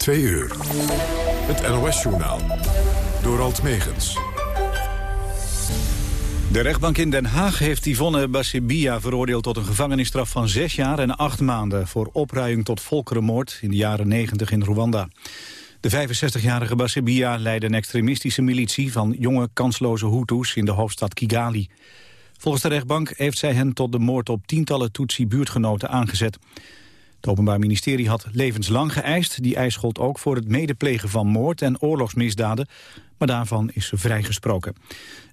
Twee uur. Het NOS-journaal. Door Alt Megens. De rechtbank in Den Haag heeft Yvonne Bassibia veroordeeld tot een gevangenisstraf van zes jaar en acht maanden voor opruiing tot volkerenmoord in de jaren 90 in Rwanda. De 65-jarige Bassibia leidde een extremistische militie van jonge kansloze Hutus in de hoofdstad Kigali. Volgens de rechtbank heeft zij hen tot de moord op tientallen Tutsi-buurtgenoten aangezet. Het Openbaar Ministerie had levenslang geëist. Die eis gold ook voor het medeplegen van moord en oorlogsmisdaden. Maar daarvan is ze vrijgesproken.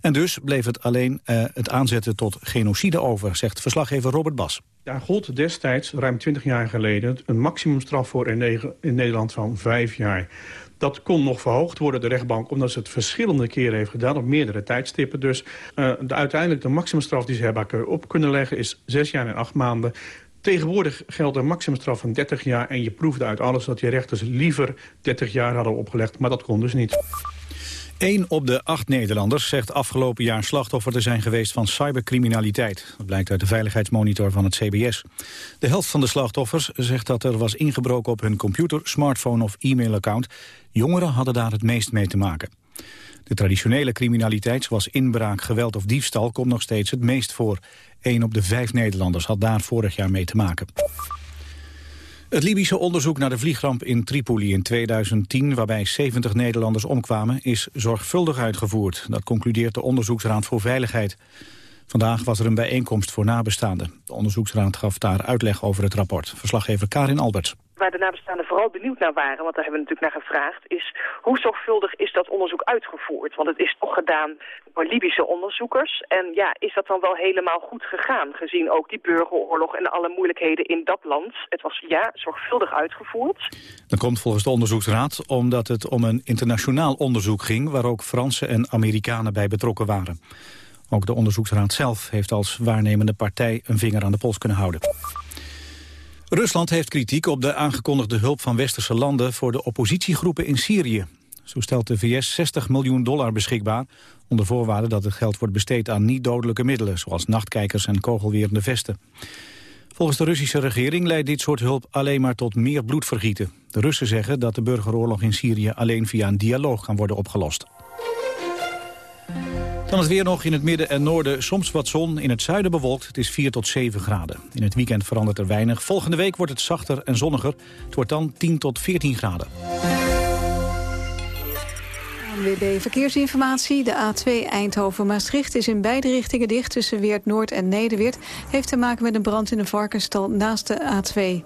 En dus bleef het alleen uh, het aanzetten tot genocide over, zegt verslaggever Robert Bas. Daar gold destijds, ruim 20 jaar geleden, een maximumstraf voor in, in Nederland van vijf jaar. Dat kon nog verhoogd worden, de rechtbank, omdat ze het verschillende keren heeft gedaan, op meerdere tijdstippen. Dus uh, de, uiteindelijk de maximumstraf die ze hebben op kunnen leggen is zes jaar en acht maanden. Tegenwoordig geldt een maximumstraf van 30 jaar... en je proefde uit alles dat je rechters liever 30 jaar hadden opgelegd. Maar dat kon dus niet. Eén op de acht Nederlanders zegt afgelopen jaar slachtoffer te zijn geweest van cybercriminaliteit. Dat blijkt uit de veiligheidsmonitor van het CBS. De helft van de slachtoffers zegt dat er was ingebroken op hun computer, smartphone of e-mailaccount. Jongeren hadden daar het meest mee te maken. De traditionele criminaliteit, zoals inbraak, geweld of diefstal, komt nog steeds het meest voor. Een op de vijf Nederlanders had daar vorig jaar mee te maken. Het Libische onderzoek naar de vliegramp in Tripoli in 2010... waarbij 70 Nederlanders omkwamen, is zorgvuldig uitgevoerd. Dat concludeert de Onderzoeksraad voor Veiligheid. Vandaag was er een bijeenkomst voor nabestaanden. De onderzoeksraad gaf daar uitleg over het rapport. Verslaggever Karin Alberts. Waar de nabestaanden vooral benieuwd naar waren, want daar hebben we natuurlijk naar gevraagd, is hoe zorgvuldig is dat onderzoek uitgevoerd? Want het is toch gedaan door Libische onderzoekers. En ja, is dat dan wel helemaal goed gegaan, gezien ook die burgeroorlog en alle moeilijkheden in dat land? Het was ja, zorgvuldig uitgevoerd. Dat komt volgens de onderzoeksraad omdat het om een internationaal onderzoek ging, waar ook Fransen en Amerikanen bij betrokken waren. Ook de onderzoeksraad zelf heeft als waarnemende partij een vinger aan de pols kunnen houden. Rusland heeft kritiek op de aangekondigde hulp van westerse landen voor de oppositiegroepen in Syrië. Zo stelt de VS 60 miljoen dollar beschikbaar, onder voorwaarde dat het geld wordt besteed aan niet-dodelijke middelen, zoals nachtkijkers en kogelwerende vesten. Volgens de Russische regering leidt dit soort hulp alleen maar tot meer bloedvergieten. De Russen zeggen dat de burgeroorlog in Syrië alleen via een dialoog kan worden opgelost. Dan het weer nog in het midden en noorden soms wat zon. In het zuiden bewolkt. Het is 4 tot 7 graden. In het weekend verandert er weinig. Volgende week wordt het zachter en zonniger. Het wordt dan 10 tot 14 graden. ANWB Verkeersinformatie. De A2 Eindhoven-Maastricht is in beide richtingen dicht... tussen Weert Noord en Nederweert. Heeft te maken met een brand in een varkenstal naast de A2.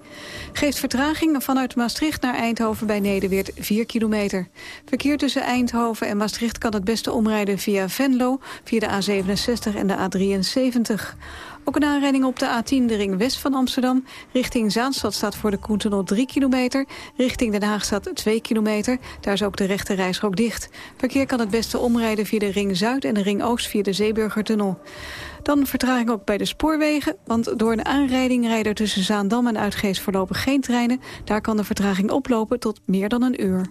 Geeft vertraging vanuit Maastricht naar Eindhoven bij Nederweert 4 kilometer. Verkeer tussen Eindhoven en Maastricht kan het beste omrijden via Venlo... via de A67 en de A73. Ook een aanrijding op de A10, de ring west van Amsterdam. Richting Zaanstad staat voor de Koentunnel 3 kilometer. Richting Den Haag staat 2 kilometer. Daar is ook de rechte reisrook dicht. Verkeer kan het beste omrijden via de ring Zuid en de ring Oost via de Zeeburgertunnel. Dan vertraging ook bij de spoorwegen, want door een aanrijding rijden tussen Zaandam en Uitgeest voorlopig geen treinen. Daar kan de vertraging oplopen tot meer dan een uur.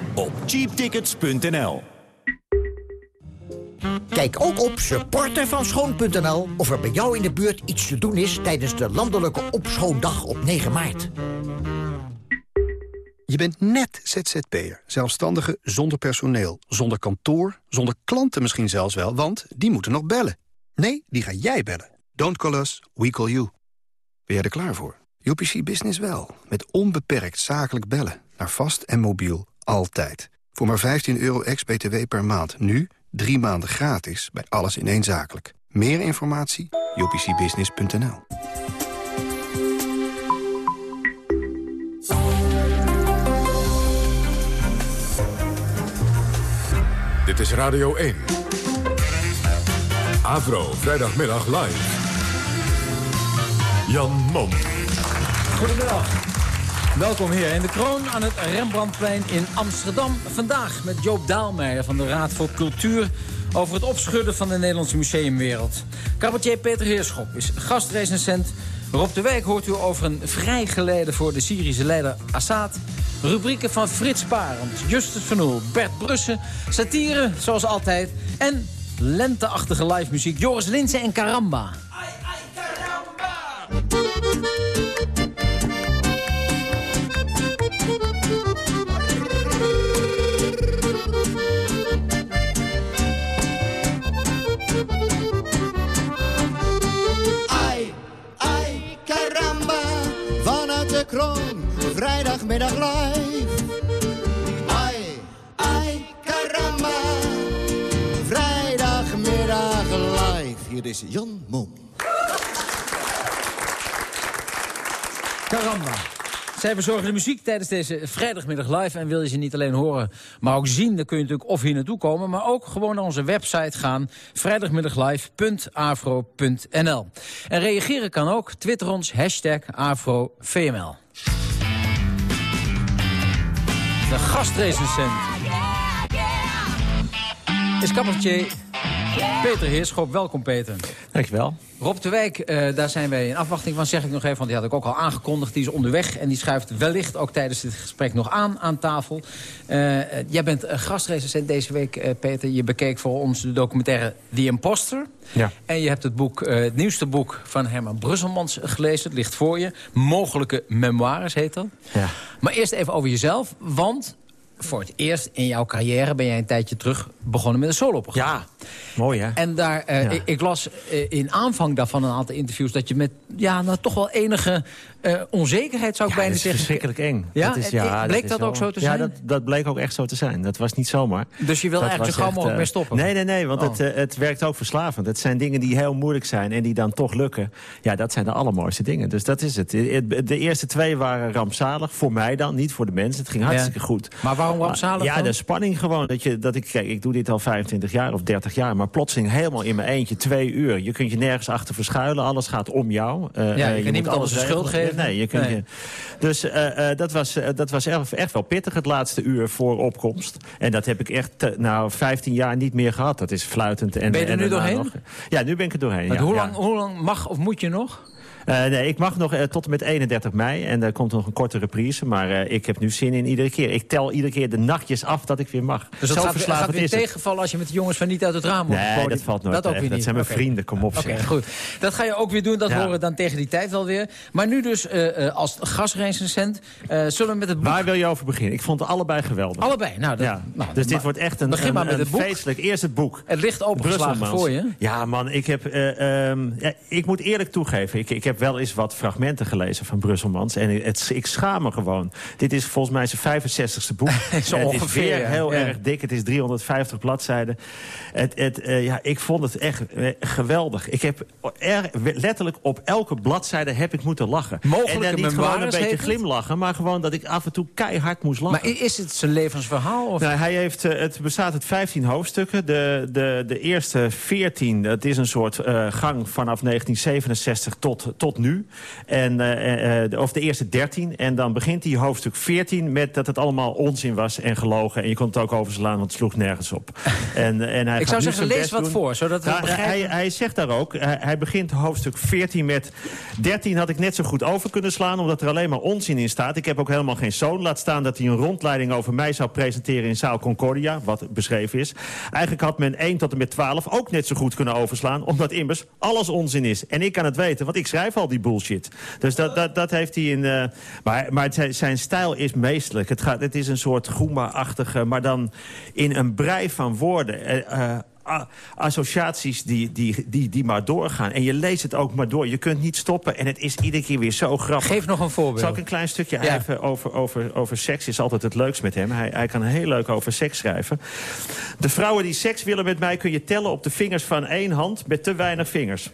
op cheaptickets.nl. Kijk ook op supportervanschoon.nl of er bij jou in de buurt iets te doen is tijdens de landelijke opschoondag op 9 maart. Je bent net ZZP'er, zelfstandige zonder personeel, zonder kantoor, zonder klanten misschien zelfs wel, want die moeten nog bellen. Nee, die ga jij bellen. Don't call us, we call you. Ben jij er klaar voor? UPC Business wel, met onbeperkt zakelijk bellen, naar vast en mobiel altijd. Voor maar 15 euro ex-BTW per maand. Nu drie maanden gratis bij alles ineenzakelijk. Meer informatie? jpcbusiness.nl is Radio 1. Avro, vrijdagmiddag live. Jan Mom. Goedemiddag. Welkom hier in de kroon aan het Rembrandtplein in Amsterdam. Vandaag met Joop Daalmeijer van de Raad voor Cultuur... over het opschudden van de Nederlandse museumwereld. Cabaretier Peter Heerschop is gastrecensent. Rob de Wijk hoort u over een vrijgeleide voor de Syrische leider Assad... Rubrieken van Frits Parend, Justus van Oel, Bert Brussen... satire, zoals altijd... en lenteachtige live muziek Joris Linsen en Caramba. Ai, vrijdagmiddag live. Ai, ai, caramba, vrijdagmiddag live. Hier is Jan Mom. Caramba. Zij verzorgen de muziek tijdens deze vrijdagmiddag live. En wil je ze niet alleen horen, maar ook zien... dan kun je natuurlijk of hier naartoe komen... maar ook gewoon naar onze website gaan. vrijdagmiddaglive.afro.nl En reageren kan ook. Twitter ons, hashtag AfroVML. De gastrecensent is cabaretier Peter Heerschop. Welkom, Peter. Dankjewel. Rob de Wijk, eh, daar zijn wij in afwachting van, zeg ik nog even... want die had ik ook al aangekondigd, die is onderweg... en die schuift wellicht ook tijdens dit gesprek nog aan aan tafel. Eh, eh, jij bent gastrecensent deze week, Peter. Je bekeek voor ons de documentaire The Imposter. Ja. En je hebt het, boek, het nieuwste boek van Herman Brusselmans gelezen. Het ligt voor je. Mogelijke memoires heet dat. Ja. Maar eerst even over jezelf, want... Voor het eerst in jouw carrière ben jij een tijdje terug begonnen met een soloprogramma. Ja, mooi hè? En daar, eh, Ja. ik, ik las eh, in aanvang daarvan een aantal interviews... dat je met ja, nou, toch wel enige eh, onzekerheid, zou ik Ja, bijna dat is zeggen... verschrikkelijk eng. Ja? Dat is, ja, bleek dat ook zo te Ja, zijn? dat, dat bleek ook echt zo te zijn. Dat was niet zomaar. Dus je wil Dat eigenlijk zo gauw mogelijk echt, mee eh, stoppen? Nee, nee, nee, want Oh. het, eh, het werkt ook verslavend. Het zijn dingen die heel moeilijk zijn en die dan toch lukken. Ja, dat zijn de allermooiste dingen. Dus dat is het. De, eerste twee waren rampzalig. Voor mij dan, niet voor de mensen. Het ging hartstikke Ja. goed. Maar waarom rampzalig Ja, dan? de spanning gewoon. Dat je, dat ik, kijk, ik doe dit al 25 jaar of 30 jaar. Maar plotseling helemaal in mijn eentje, twee uur. Je kunt je nergens achter verschuilen. Alles gaat om jou. Eh, Ja, je eh, moet niemand anders de schuld regelen. Nee, je kunt Nee. je... Dus eh, eh, dat was, eh, dat was echt, echt wel pittig het laatste uur voor opkomst. En dat heb ik echt, nou, 15 jaar niet meer gehad. Dat is fluitend. En, Ben je er en nu doorheen? nog- ja, nu ben ik er doorheen. Ja, hoe, ja. lang, hoe lang mag of moet je nog? Eh, nee, ik mag nog eh, tot en met 31 mei. En er komt nog een korte reprise. Maar eh, ik heb nu zin in iedere keer. Ik tel iedere keer de nachtjes af dat ik weer mag. Dus dat Zo gaat, weer is het. tegenvallen als je met de jongens van niet uit het raam wordt Nee, dat valt nooit Dat ook weer Dat niet. zijn mijn vrienden, kom op, Oké, goed. Dat ga je ook weer doen. Dat Ja. horen we dan tegen die tijd wel weer. Maar nu dus als gastrecensent. zullen we met het boek... Waar wil je over beginnen? Ik vond het allebei geweldig. Allebei. Nou, dat, ja. nou, dus dit wordt echt een, Begin maar met een het boek. feestelijk. Eerst het boek. Het ligt opengeslagen voor je. Ja, man, ik, heb, eh, ehm, ja, ik moet eerlijk toegeven. Ik, ik heb wel eens wat fragmenten gelezen van Brusselmans. En het, ik schaam me gewoon. Dit is volgens mij zijn 65ste boek. Zo ongeveer, weer heel Ja. erg dik. Het is 350 bladzijden. Het, het, eh, ja, ik vond het echt eh, geweldig. Ik heb er, letterlijk op elke bladzijde heb ik moeten lachen. Mogelijke en dan niet gewoon een beetje glimlachen. Maar gewoon dat ik af en toe keihard moest lachen. Maar is het zijn levensverhaal? Of? Nou, hij heeft, eh, het bestaat uit 15 hoofdstukken. De, de, de eerste 14, dat is een soort gang vanaf 1967 tot, tot nu. En, eh, eh, de- of de eerste 13. En dan begint hij hoofdstuk 14 met dat het allemaal onzin was en gelogen. En je kon het ook overslaan, want het sloeg nergens op. En, en hij Ik zou zeggen, lees wat doen. voor, zodat Nou, hij, hij zegt daar ook, hij, hij begint hoofdstuk 14 met... 13 had ik net zo goed over kunnen slaan, omdat er alleen maar onzin in staat. Ik heb ook helemaal geen zoon. Laat staan dat hij een rondleiding over mij zou presenteren in zaal Concordia, wat beschreven is. Eigenlijk had men 1 tot en met 12 ook net zo goed kunnen overslaan, omdat immers alles onzin is. En ik kan het weten, want ik schrijf al die bullshit. Dus dat, dat, dat heeft hij in... eh, maar maar zijn, stijl is meestelijk. Het, gaat, het is een soort Goema-achtige, maar dan in een brei van woorden. Eh, eh, associaties die, die, die, die maar doorgaan. En je leest het ook maar door. Je kunt niet stoppen en het is iedere keer weer zo grappig. Geef nog een voorbeeld. Zal ik een klein stukje Ja. even over, over, over seks is altijd het leukst met hem. Hij, hij kan heel leuk over seks schrijven. De vrouwen die seks willen met mij kun je tellen op de vingers van één hand met te weinig vingers.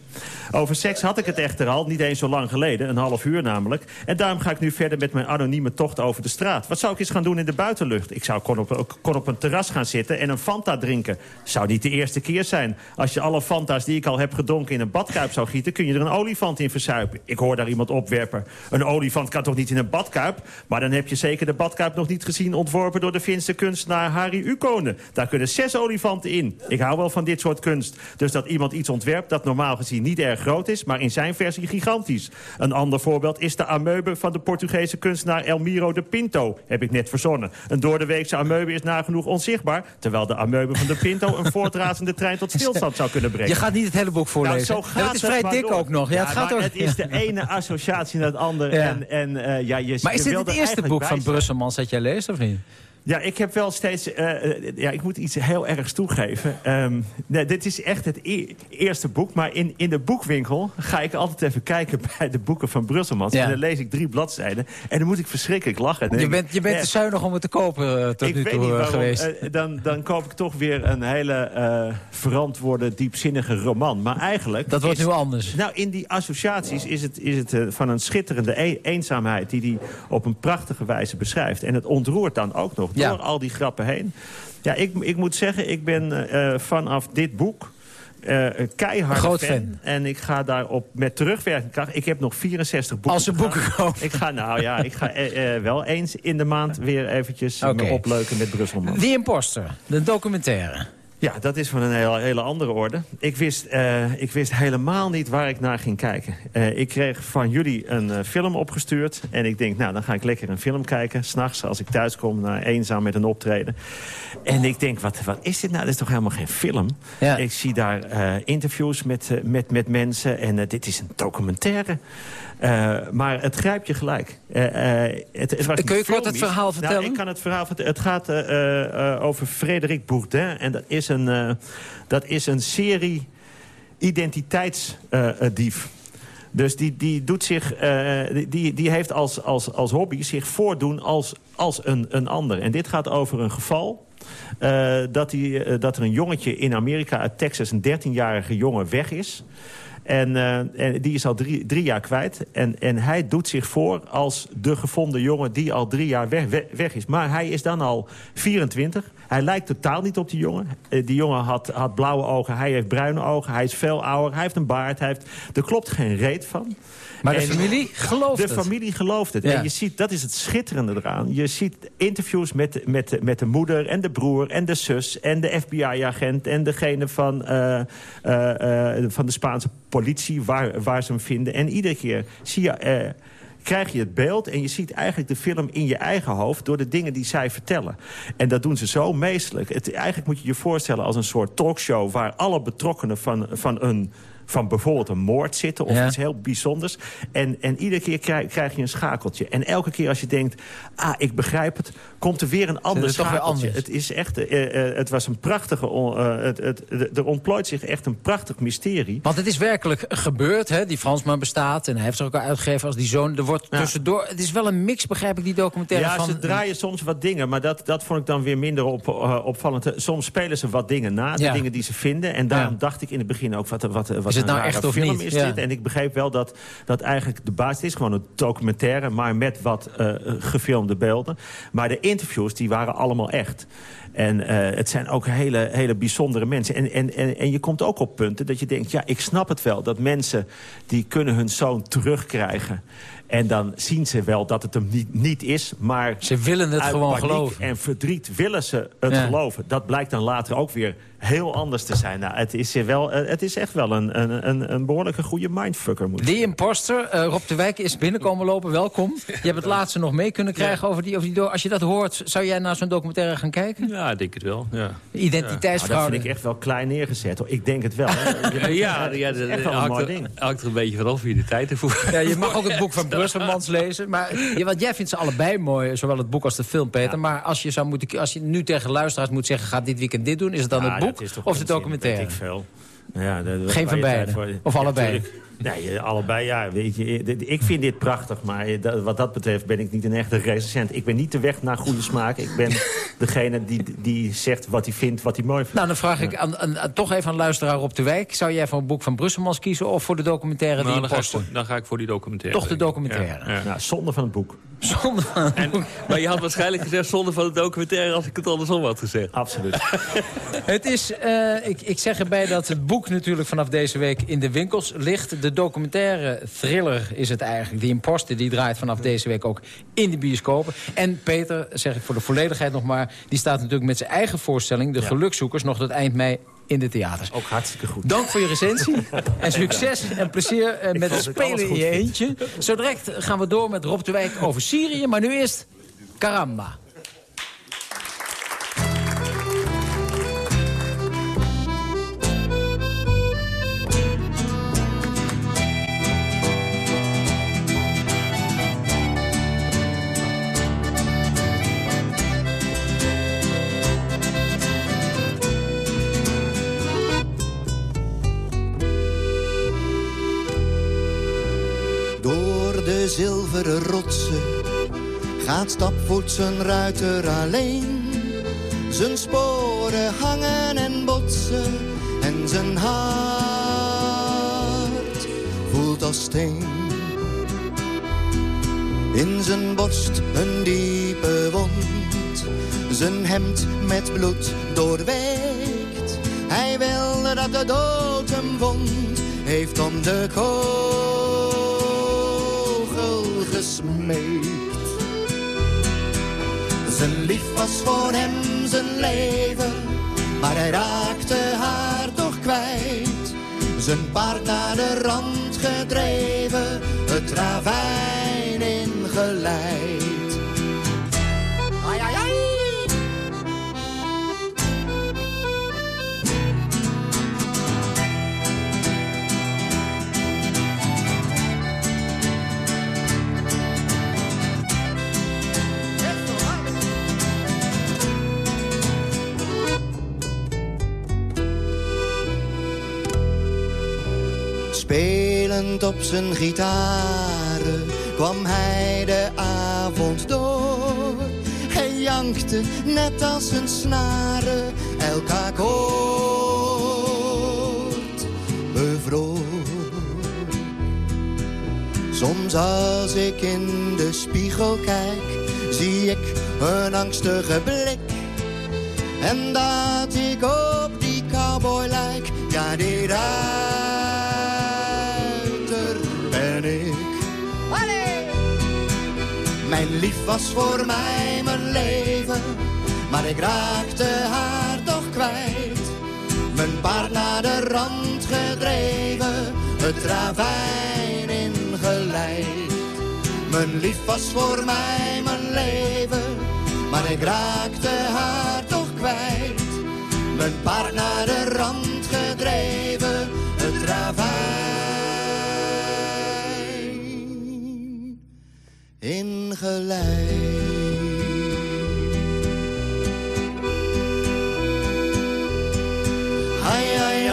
Over seks had ik het echter al, niet eens zo lang geleden, een half uur namelijk. En daarom ga ik nu verder met mijn anonieme tocht over de straat. Wat zou ik eens gaan doen in de buitenlucht? Ik zou kon op, kon op een terras gaan zitten en een Fanta drinken. Zou niet de eerste keer zijn. Als je alle Fanta's die ik al heb gedronken in een badkuip zou gieten... kun je er een olifant in verzuipen. Ik hoor daar iemand opwerpen. Een olifant kan toch niet in een badkuip? Maar dan heb je zeker de badkuip nog niet gezien... ontworpen door de Finse kunstenaar Harry Ukone. Daar kunnen zes olifanten in. Ik hou wel van dit soort kunst. Dus dat iemand iets ontwerpt dat normaal gezien niet erg groot is... maar in zijn versie gigantisch. Een ander voorbeeld is de amoebe van de Portugese kunstenaar Elmiro de Pinto. Heb ik net verzonnen. Een doordeweekse amoebe is nagenoeg onzichtbaar... terwijl de amoebe van de Pinto een voortrazende trein tot stilstand zou kunnen brengen. Je gaat niet het hele boek voorlezen. Nou, zo Ja, gaat het is vrij dik door. ook nog. Ja, het gaat ook- het is de ene associatie naar het andere. Ja. En, en, eh, ja, je, Maar is je dit het er eerste boek van. Brusselmans dat jij leest, of niet? Ja, ik heb wel steeds... eh, eh, ja, ik moet iets heel ergs toegeven. Ehm, nee, dit is echt het e- eerste boek. Maar in, in de boekwinkel ga ik altijd even kijken bij de boeken van Brusselmans. Ja. En dan lees ik drie bladzijden. En dan moet ik verschrikkelijk lachen. Je bent, je bent ik, te eh, zuinig om het te kopen eh, tot ik nu weet toe eh, waarom. geweest. Eh, dan, dan koop ik toch weer een hele eh, verantwoorde, diepzinnige roman. Maar eigenlijk... Dat wordt is- nu anders. Nou, in die associaties is het, is het eh, van een schitterende e- eenzaamheid... die hij op een prachtige wijze beschrijft. En het ontroert dan ook nog Ja. door al die grappen heen. Ja, ik, ik moet zeggen, ik ben eh, vanaf dit boek... eh, een keiharde Groot fan. fan. En ik ga daarop met terugwerkende kracht... Ik heb nog 64 boeken. Als ze boeken kopen. Ik ga, nou ja, ik ga eh, eh, wel eens in de maand weer eventjes eh, me opleuken met Brusselman. The Imposter, de documentaire. Ja, dat is van een hele, hele andere orde. Ik wist, eh, ik wist helemaal niet waar ik naar ging kijken. Eh, ik kreeg van jullie een eh, film opgestuurd. En ik denk, nou, dan ga ik lekker een film kijken. S'nachts als ik thuis kom, naar eenzaam met een optreden. En ik denk, wat, wat is dit nou? Dit is toch helemaal geen film? Ja. Ik zie daar interviews met, met, met mensen. En dit is een documentaire. Eh, maar het grijpt je gelijk. Eh, eh, het, het was Kun je kort het verhaal vertellen? Nou, ik kan het verhaal vertellen. Het gaat over Frederik Bourdin. En dat is een, dat is een serie identiteitsdief. dus die, die, doet zich, die, die heeft als, als, als hobby zich voordoen als, als een, een ander. En dit gaat over een geval... dat, die, dat er een jongetje in Amerika uit Texas, een 13-jarige jongen, weg is. En, eh, en die is al drie, drie jaar kwijt. En, en hij doet zich voor als de gevonden jongen die al drie jaar weg, weg, is. Maar hij is dan al 24. Hij lijkt totaal niet op die jongen. Eh, die jongen had, had blauwe ogen, hij heeft bruine ogen. Hij is veel ouder, hij heeft een baard. Hij heeft, er klopt geen reet van. Maar de familie gelooft de het. familie gelooft het. Ja. En je ziet, dat is het schitterende eraan. Je ziet interviews met, met, met de moeder en de broer en de zus... en de FBI-agent en degene van, eh, eh, eh, van de Spaanse politie... Waar, waar ze hem vinden. En iedere keer zie je... krijg je het beeld en je ziet eigenlijk de film in je eigen hoofd... door de dingen die zij vertellen. En dat doen ze zo meestelijk. Het, eigenlijk moet je je voorstellen als een soort talkshow... waar alle betrokkenen van, van een van bijvoorbeeld een moord zitten of Ja. iets heel bijzonders. En, en iedere keer krijg, krijg je een schakeltje. En elke keer als je denkt, ah, ik begrijp het... komt er weer een ander het toch weer schakeltje. anders? Het, is echt, eh, eh, het was een prachtige... eh, het, het, er ontplooit zich echt een prachtig mysterie. Want het is werkelijk gebeurd, hè? Die Fransman bestaat en hij heeft zich ook al uitgegeven als die zoon. Er wordt Ja. tussendoor... Het is wel een mix, begrijp ik, die documentaire Ja, van... ze draaien soms wat dingen, maar dat, dat vond ik dan weer minder op, opvallend. Soms spelen ze wat dingen na, de Ja. dingen die ze vinden. En daarom dacht ik in het begin ook, wat, wat, het nou rare echt of film niet? is Ja. dit. En ik begreep wel dat, dat eigenlijk de basis is gewoon een documentaire... maar met wat eh, gefilmde beelden. Maar de interviews, die waren allemaal echt. En eh, het zijn ook hele, hele bijzondere mensen. En, en, en, en je komt ook op punten dat je denkt... ja, ik snap het wel, dat mensen die kunnen hun zoon terugkrijgen... En dan zien ze wel dat het hem niet, niet is, maar... Ze willen het gewoon geloven. En verdriet willen ze het Ja. geloven. Dat blijkt dan later ook weer heel anders te zijn. Nou, het, is wel, eh, het is echt wel een, een, een, behoorlijke goede mindfucker. Moet Die imposter, eh, Rob de Wijk is binnenkomen lopen, welkom. Je hebt het laatste nog mee kunnen krijgen over die, over die door. Als je dat hoort, zou jij naar zo'n documentaire gaan kijken? Ja, ik denk het wel. Ja. Nou, dat Identiteitsfraude. vind ik echt wel klein neergezet. Hoor. Ik denk het wel. hè. Ja, ja, Dat is dat echt wel een mooi ding. hangt er een beetje vanaf wie de tijd ervoor Ja, je mag ook het boek van Brusselmans lezen. Maar ja, want jij vindt ze allebei mooi, zowel het boek als de film, Peter. Maar als je, zou moeten, als je nu tegen luisteraars moet zeggen... ga dit weekend dit doen, is het dan Ja, het dat boek is toch of de documentaire? Ik veel. Ja, Geen van beide? Of Ja, allebei? tuurlijk. Nee, eh, allebei, ja. Weet je, eh, ik vind dit prachtig, maar eh, wat dat betreft ben ik niet een echte recensent. Ik ben niet de weg naar goede smaak. Ik ben degene die, die zegt wat hij vindt, wat hij mooi vindt. Nou, dan vraag ik aan, aan- aan- toch even aan luisteraar op de wijk. Zou jij voor een boek van Brusselmans kiezen of voor de documentaire Nou, die dan, je ga ik postte? voor, dan ga ik voor die documentaire. Toch de documentaire. Ja, ja. Ja, zonde van het boek. Zonder van... En, maar je had waarschijnlijk gezegd zonder van de documentaire... als ik het andersom had gezegd. Absoluut. Het is, eh, ik, ik zeg erbij dat het boek natuurlijk vanaf deze week in de winkels ligt. De documentaire thriller is het eigenlijk. Die Imposter die draait vanaf deze week ook in de bioscopen. En Peter, zeg ik voor de volledigheid nog maar... die staat natuurlijk met zijn eigen voorstelling... De Ja. Gelukzoekers nog tot eind mei in de theaters. Ook hartstikke goed. Dank voor je recensie. En succes en plezier eh, met het ik spelen in je eentje. Zo direct gaan we door met Rob de Wijk over Syrië. Maar nu eerst Karamba. Rotsen gaat stapvoets zijn ruiter alleen. Zijn sporen hangen en botsen en zijn hart voelt als steen. In zijn borst een diepe wond, zijn hemd met bloed doorweekt. Hij wilde dat de dood hem wond, heeft om de kogel Zijn lief was voor hem zijn leven, maar hij raakte haar toch kwijt. Zijn paard naar de rand gedreven, het ravijn ingeleid. Op zijn gitaren kwam hij de avond door. Hij jankte net als een snaren elk akkoord bevroor. Soms als ik in de spiegel kijk, zie ik een angstige blik. En dat ik op die cowboy lijk, ja die ruiter Mijn lief was voor mij mijn leven, maar ik raakte haar toch kwijt. Mijn paard naar de rand gedreven, het ravijn ingeleid. Mijn lief was voor mij mijn leven, maar ik raakte haar toch kwijt. Mijn paard naar de rand gedreven, het ravijn ingeleid. Ai,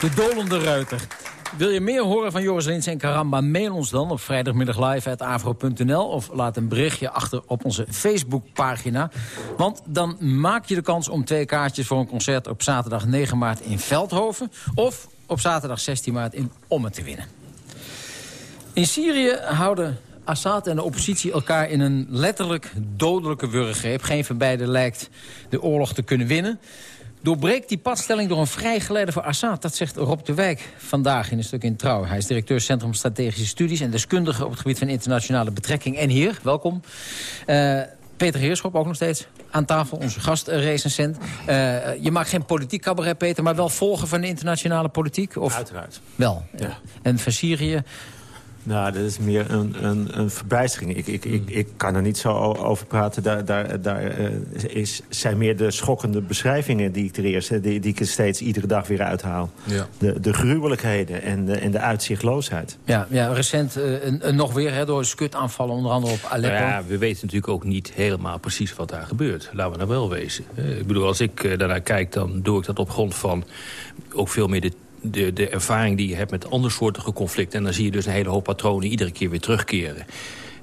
de dolende ruiter. Wil je meer horen van Joris Lins en Karamba? Mail ons dan op vrijdagmiddag live afro.nl... of laat een berichtje achter op onze Facebookpagina. Want dan maak je de kans om twee kaartjes voor een concert... op zaterdag 9 maart in Veldhoven... of op zaterdag 16 maart in Ommen te winnen. In Syrië houden Assad en de oppositie elkaar in een letterlijk dodelijke wurggreep. Geen van beiden lijkt de oorlog te kunnen winnen. Doorbreekt die padstelling door een vrijgeleide voor Assad? Dat zegt Rob de Wijk vandaag in een stuk in Trouw. Hij is directeur Centrum Strategische Studies... en deskundige op het gebied van internationale betrekking. En hier, welkom. Eh, Peter Heerschop, ook nog steeds aan tafel, onze gastrecensent. Eh je maakt geen politiek cabaret, Peter, maar wel volgen van de internationale politiek? Of... Uiteraard. Wel. Ja. En van Syrië Nou, dat is meer een, een, een verbijstering. Ik, ik, ik, ik kan er niet zo over praten. Daar, daar, daar uh, is, zijn meer de schokkende beschrijvingen die ik er eerst... die, die ik er steeds iedere dag weer uithaal. Ja. De, de gruwelijkheden en de, en de uitzichtloosheid. Ja, ja recent uh, een, nog weer hè, door skutaanvallen, onder andere op Aleppo. Nou ja, we weten natuurlijk ook niet helemaal precies wat daar gebeurt. Laten we nou wel wezen. Uh, ik bedoel, als ik daarnaar kijk, dan doe ik dat op grond van... ook veel meer de de, de ervaring die je hebt met andersoortige conflicten. En dan zie je dus een hele hoop patronen iedere keer weer terugkeren.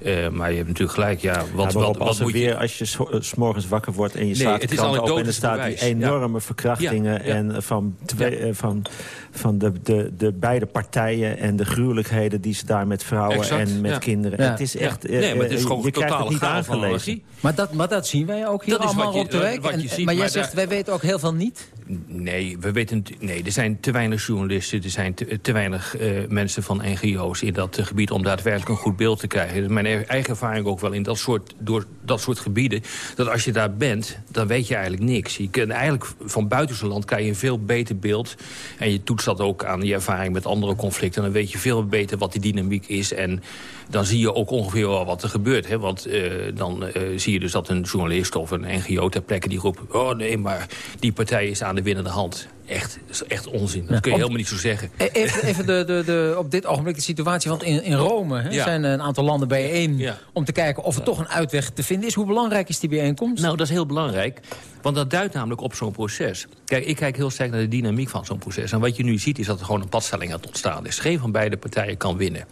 Uh, maar je hebt natuurlijk gelijk, ja, wat, ja, wat, wat als moet weer, je... Als je s morgens wakker wordt en je nee, staat de krant open... en er staat die enorme ja. verkrachtingen ja, en van, twee, van, van de, de, de beide partijen... en de gruwelijkheden die ze daar met vrouwen exact, en met kinderen... Het is echt... Nee, maar het is gewoon je krijgt het niet aangelezen. Maar dat, maar dat zien wij ook hier dat allemaal je, op de. En, ziet, maar jij maar zegt, wij weten ook heel veel niet? Nee, we weten, nee, er zijn te weinig journalisten, er zijn te, te weinig uh, mensen van NGO's in dat uh, gebied om daadwerkelijk een goed beeld te krijgen. Dat is mijn eigen ervaring ook wel in dat soort, door dat soort gebieden. Dat als je daar bent, dan weet je eigenlijk niks. Je kunt eigenlijk van buitenste land krijg je een veel beter beeld. En je toetst dat ook aan je ervaring met andere conflicten. Dan weet je veel beter wat die dynamiek is. En dan zie je ook ongeveer wel wat er gebeurt. Hè? Want uh, dan zie je dus dat een journalist of een NGO ter plekke die roept... oh nee, maar die partij is aan de winnende hand. Echt, echt onzin. Dat kun je helemaal niet zo zeggen. Even, even de, de, de, op dit ogenblik de situatie. Want in, in Rome hè, zijn een aantal landen bijeen... Om te kijken of er toch een uitweg te vinden is. Hoe belangrijk is die bijeenkomst? Nou, dat is heel belangrijk. Want dat duidt namelijk op zo'n proces. Kijk, ik kijk heel sterk naar de dynamiek van zo'n proces. En wat je nu ziet is dat er gewoon een padstelling aan het ontstaan is. Geen van beide partijen kan winnen.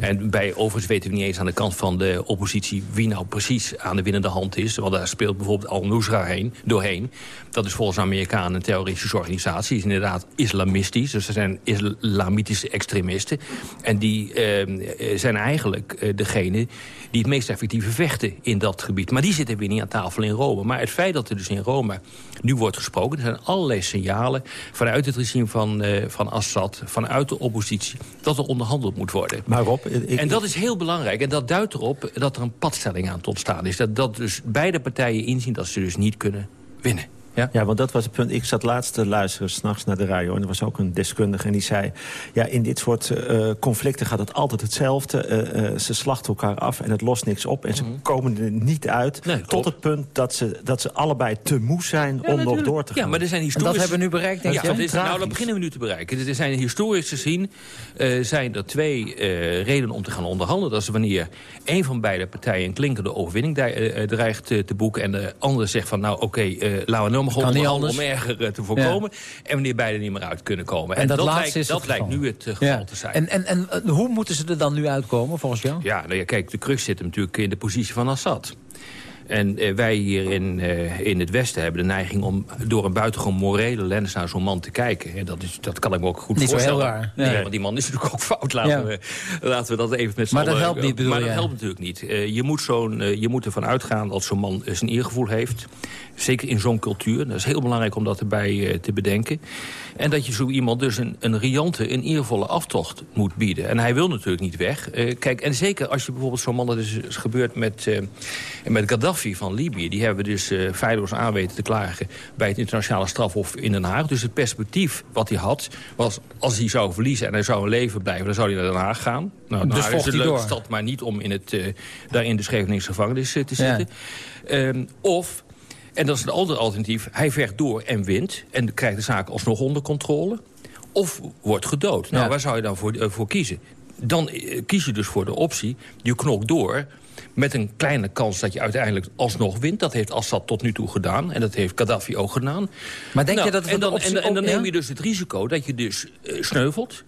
En bij overigens weten we niet eens aan de kant van de oppositie... wie nou precies aan de winnende hand is. Want daar speelt bijvoorbeeld Al-Nusra heen, doorheen. Dat is volgens Amerikanen een terroristische organisatie. is inderdaad islamistisch. Dus er zijn islamitische extremisten. En die uh, zijn eigenlijk uh, degene die het meest effectieve vechten in dat gebied. Maar die zitten weer niet aan tafel in Rome. Maar het feit dat er dus in Rome nu wordt gesproken... er zijn allerlei signalen vanuit het regime van, uh, van Assad... vanuit de oppositie, dat er onderhandeld moet worden. Maar Rob... Ik... En dat is heel belangrijk. En dat duidt erop dat er een padstelling aan het ontstaan is. Dat, dat dus beide partijen inzien dat ze dus niet kunnen winnen. Ja? ja, want dat was het punt. Ik zat laatst te luisteren, s'nachts naar de radio... en er was ook een deskundige en die zei... ja, in dit soort uh, conflicten gaat het altijd hetzelfde. Uh, uh, ze slachten elkaar af en het lost niks op. En ze mm -hmm. komen er niet uit nee, tot klopt. het punt dat ze, dat ze allebei te moe zijn... Ja, om natuurlijk. nog door te gaan. Ja, maar er zijn historische... En dat hebben we nu bereikt, denk ja? Dat is, nou, dat beginnen we nu te bereiken. Er zijn historisch gezien zijn er twee redenen om te gaan onderhandelen. Dat is wanneer een van beide partijen een klinkende overwinning dreigt te boeken... en de andere zegt van, nou oké, okay, laten we maar gewoon om erger te voorkomen. En wanneer beide niet meer uit kunnen komen. En, en dat, dat, lijkt, dat lijkt nu het uh, geval te zijn. En, en, en uh, hoe moeten ze er dan nu uitkomen, volgens jou? Ja, nou ja, kijk, de crux zit natuurlijk in de positie van Assad. En uh, wij hier in, uh, in het Westen hebben de neiging om door een buitengewoon morele lens naar zo'n man te kijken. En dat, is, dat kan ik me ook goed niet voorstellen. Niet zo heel raar. Nee, want die man is natuurlijk ook fout. Laten, ja. we, laten we dat even met z'n Maar dat helpt niet, bedoel Maar jij? dat helpt natuurlijk niet. Uh, je, moet zo'n, je moet ervan uitgaan dat zo'n man zijn eergevoel heeft. Zeker in zo'n cultuur. Dat is heel belangrijk om dat erbij te bedenken. En dat je zo iemand dus een, een riante, een eervolle aftocht moet bieden. En hij wil natuurlijk niet weg. kijk, en zeker als je bijvoorbeeld zo'n man, dat is, is gebeurd met, met Gaddafi van Libië... Die hebben we dus uh, feilloos aan weten te klagen bij het internationale strafhof in Den Haag. Dus het perspectief wat hij had was als hij zou verliezen en hij zou een leven blijven, dan zou hij naar Den Haag gaan. Nou, dus nou, is een leuke stad, maar niet om in het, uh, daar in de Scheveningse gevangenis uh, te zitten. Um, of, en dat is een ander alternatief, hij vecht door en wint en krijgt de zaak alsnog onder controle. Of wordt gedood. Nou, ja. waar zou je dan voor, voor kiezen? Dan kies je dus voor de optie, je knokt door met een kleine kans dat je uiteindelijk alsnog wint. Dat heeft Assad tot nu toe gedaan. En dat heeft Gaddafi ook gedaan. Maar denk nou, je dat en dan, optie en, en dan neem je dus het risico dat je dus uh, sneuvelt.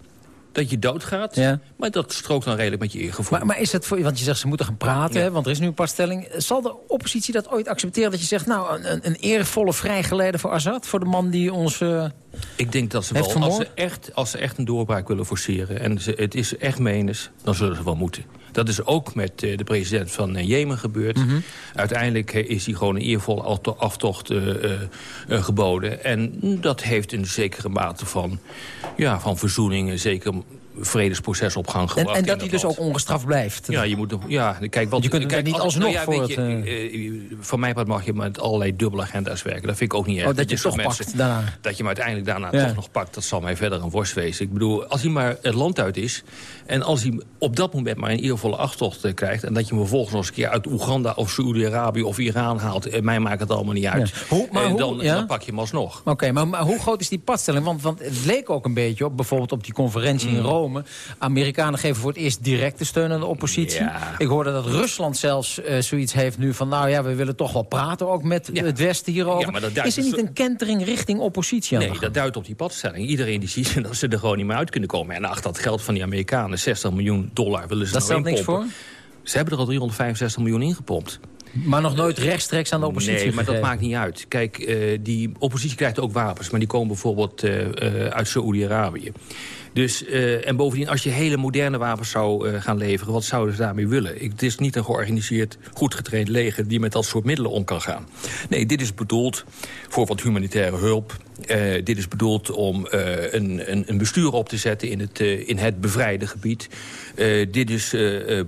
Dat je doodgaat. Ja. Maar dat strookt dan redelijk met je eergevoel. Maar, maar is het voor, want je zegt ze moeten gaan praten, ja. hè, want er is nu een padstelling. Zal de oppositie dat ooit accepteren dat je zegt... nou, een, een eervolle vrijgeleide voor Assad? Voor de man die ons uh, Ik denk dat ze wel, als ze, echt, als ze echt een doorbraak willen forceren... en ze, het is echt menens, dan zullen ze wel moeten. Dat is ook met uh, de president van uh, Jemen gebeurd. Mm -hmm. Uiteindelijk is hij gewoon een eervolle aftocht geboden. En dat heeft een zekere mate van, ja, van verzoening... zeker vredesproces op gang gebracht. en dat hij dus ook ongestraft blijft. Ja, je moet... Ja, kijk, wat, je kunt kijk, niet als- alsnog nou ja, voor het... eh, eh, Van mij part mag je met allerlei dubbele agenda's werken. Dat vind ik ook niet erg. Oh, dat je toch mensen- pakt daarna. Dat je hem uiteindelijk daarna Ja. toch nog pakt, dat zal mij verder een worst wezen. Ik bedoel, als hij maar het land uit is... en als hij op dat moment maar een eervolle achtocht eh, krijgt... en dat je hem vervolgens nog eens een keer uit Oeganda of Saoedi-Arabië of Iran haalt... eh, mij maakt het allemaal niet uit. Ja. Hoe- maar hoe- dan, ja? dan pak je hem alsnog. Oké, maar, maar hoe groot is die padstelling? Want, want het leek ook een beetje op, bijvoorbeeld op die conferentie Mm. in Rome. Amerikanen geven voor het eerst directe steun aan de oppositie. Ja. Ik hoorde dat Rusland zelfs eh, zoiets heeft nu van... nou ja, we willen toch wel praten ook met het Westen hierover. Duidt is er dus- niet een kentering richting oppositie aan Nee, dat duidt op die padstelling. Iedereen die ziet dat ze er gewoon niet meer uit kunnen komen. En achter dat geld van die Amerikanen, 60 miljoen dollar, willen ze Dat nou stelt niks voor? Ze hebben er al 365 miljoen ingepompt. Maar nog nooit rechtstreeks aan de oppositie Nee, maar dat maakt niet uit. Kijk, eh, die oppositie krijgt ook wapens, maar die komen bijvoorbeeld eh, eh, uit Saoedi-Arabië. Dus, eh, en bovendien, als je hele moderne wapens zou eh, gaan leveren... wat zouden ze daarmee willen? Ik, het is niet een georganiseerd, goed getraind leger... die met dat soort middelen om kan gaan. Nee, dit is bedoeld voor wat humanitaire hulp. Eh, dit is bedoeld om eh, een, een, een bestuur op te zetten in het, eh, in het bevrijde gebied. Dit is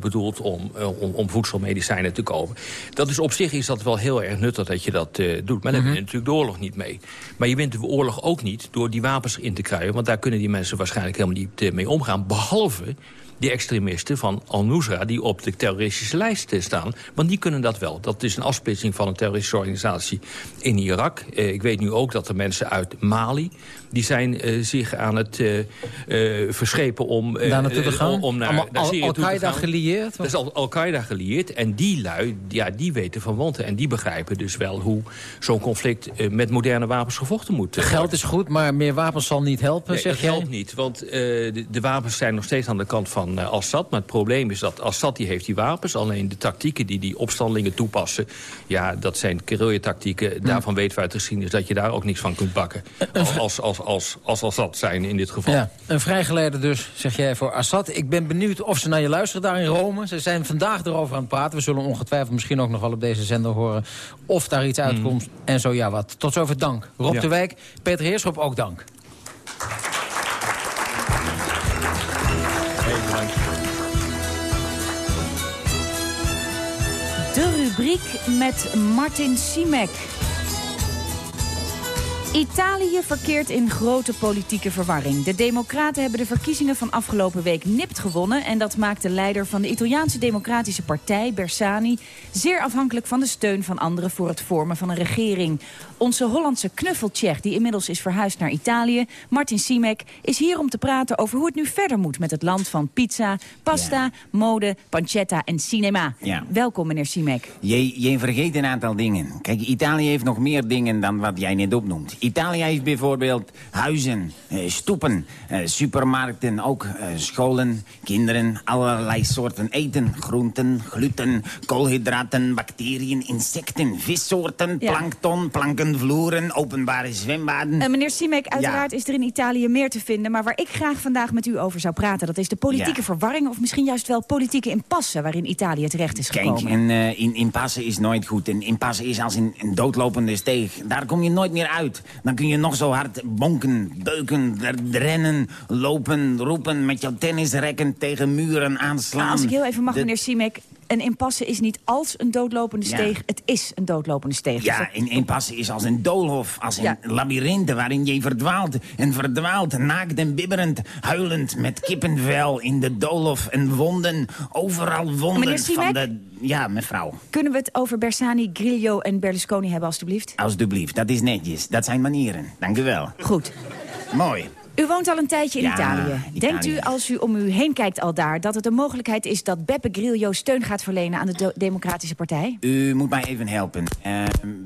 bedoeld om, om, om voedselmedicijnen te kopen. Dat is op zich is dat wel heel erg nuttig dat je dat doet. Maar daar win je natuurlijk de oorlog niet mee. Maar je wint de oorlog ook niet door die wapens in te krijgen. Want daar kunnen die mensen waarschijnlijk helemaal niet mee omgaan. Behalve die extremisten van Al-Nusra die op de terroristische lijst eh, staan. Want die kunnen dat wel. Dat is een afsplitsing van een terroristische organisatie in Irak. Eh, ik weet nu ook dat er mensen uit Mali... die zijn eh, zich aan het eh, eh, verschepen om, Daar naartoe te gaan? om naar, Al- Al-Qaeda gaan. gelieerd? Dat is Al- Al-Qaeda gelieerd. En die lui, ja, die weten van wanten. En die begrijpen dus wel hoe zo'n conflict met moderne wapens gevochten moet Geld is goed, maar meer wapens zal niet helpen, Nee, zeg dat jij? helpt niet, want de, de wapens zijn nog steeds aan de kant van Assad. Maar het probleem is dat Assad die heeft die wapens. Alleen de tactieken die die opstandelingen toepassen... ja, dat zijn guerrilla-tactieken. Daarvan weten we uit de geschiedenis dat je daar ook niks van kunt bakken. Als, als, als, als, als Assad zijn in dit geval. Ja, een vrijgeleide dus, zeg jij, voor Assad. Ik ben benieuwd of ze naar je luisteren daar in Rome. Ze zijn vandaag erover aan het praten. We zullen ongetwijfeld misschien ook nog wel op deze zender horen... of daar iets uitkomt en zo ja wat. Tot zover dank. Rob Ja. de Wijk, Peter Heerschop ook dank. De rubriek met Martin Simek. Italië verkeert in grote politieke verwarring. De Democraten hebben de verkiezingen van afgelopen week nipt gewonnen... en dat maakt de leider van de Italiaanse Democratische Partij, Bersani... zeer afhankelijk van de steun van anderen voor het vormen van een regering. Onze Hollandse knuffeltjech, die inmiddels is verhuisd naar Italië... Martin Simek, is hier om te praten over hoe het nu verder moet... met het land van pizza, pasta, mode, pancetta en cinema. Ja. Welkom, meneer Simek. Je, je vergeet een aantal dingen. Kijk, Italië heeft nog meer dingen dan wat jij net opnoemt. Italië heeft bijvoorbeeld huizen, eh, stoepen, eh, supermarkten, ook eh, scholen, kinderen, allerlei soorten eten, groenten, gluten, koolhydraten, bacteriën, insecten, vissoorten, Ja. plankton, plankenvloeren, openbare zwembaden. Meneer Simek, uiteraard is er in Italië meer te vinden... maar waar ik graag vandaag met u over zou praten... dat is de politieke Ja. verwarring... of misschien juist wel politieke impasse... waarin Italië terecht is Kijk, gekomen. en eh, in, impasse is nooit goed. En impasse is als een, een doodlopende steeg. Daar kom je nooit meer uit. Dan kun je nog zo hard bonken, beuken, rennen, lopen, roepen... met jouw tennisrekken tegen muren aanslaan. Nou, als ik heel even mag, De- meneer Simek... een impasse is niet als een doodlopende Ja. steeg... het is een doodlopende steeg. Dus Ja, dat- een impasse is als een doolhof, als een labyrinthe waarin je verdwaalt. En verdwaalt, naakt en bibberend, huilend met kippenvel in de doolhof en wonden. Overal wonden van de... Ja, mevrouw. Kunnen we het over Bersani, Grillo en Berlusconi hebben, alstublieft? Alsjeblieft, dat is netjes. Dat zijn manieren. Dank u wel. Goed. Mooi. U woont al een tijdje in Ja, Italië. Denkt u, als u om u heen kijkt al daar... dat het een mogelijkheid is dat Beppe Grillo steun gaat verlenen... aan de Do- Democratische Partij? U moet mij even helpen. Eh,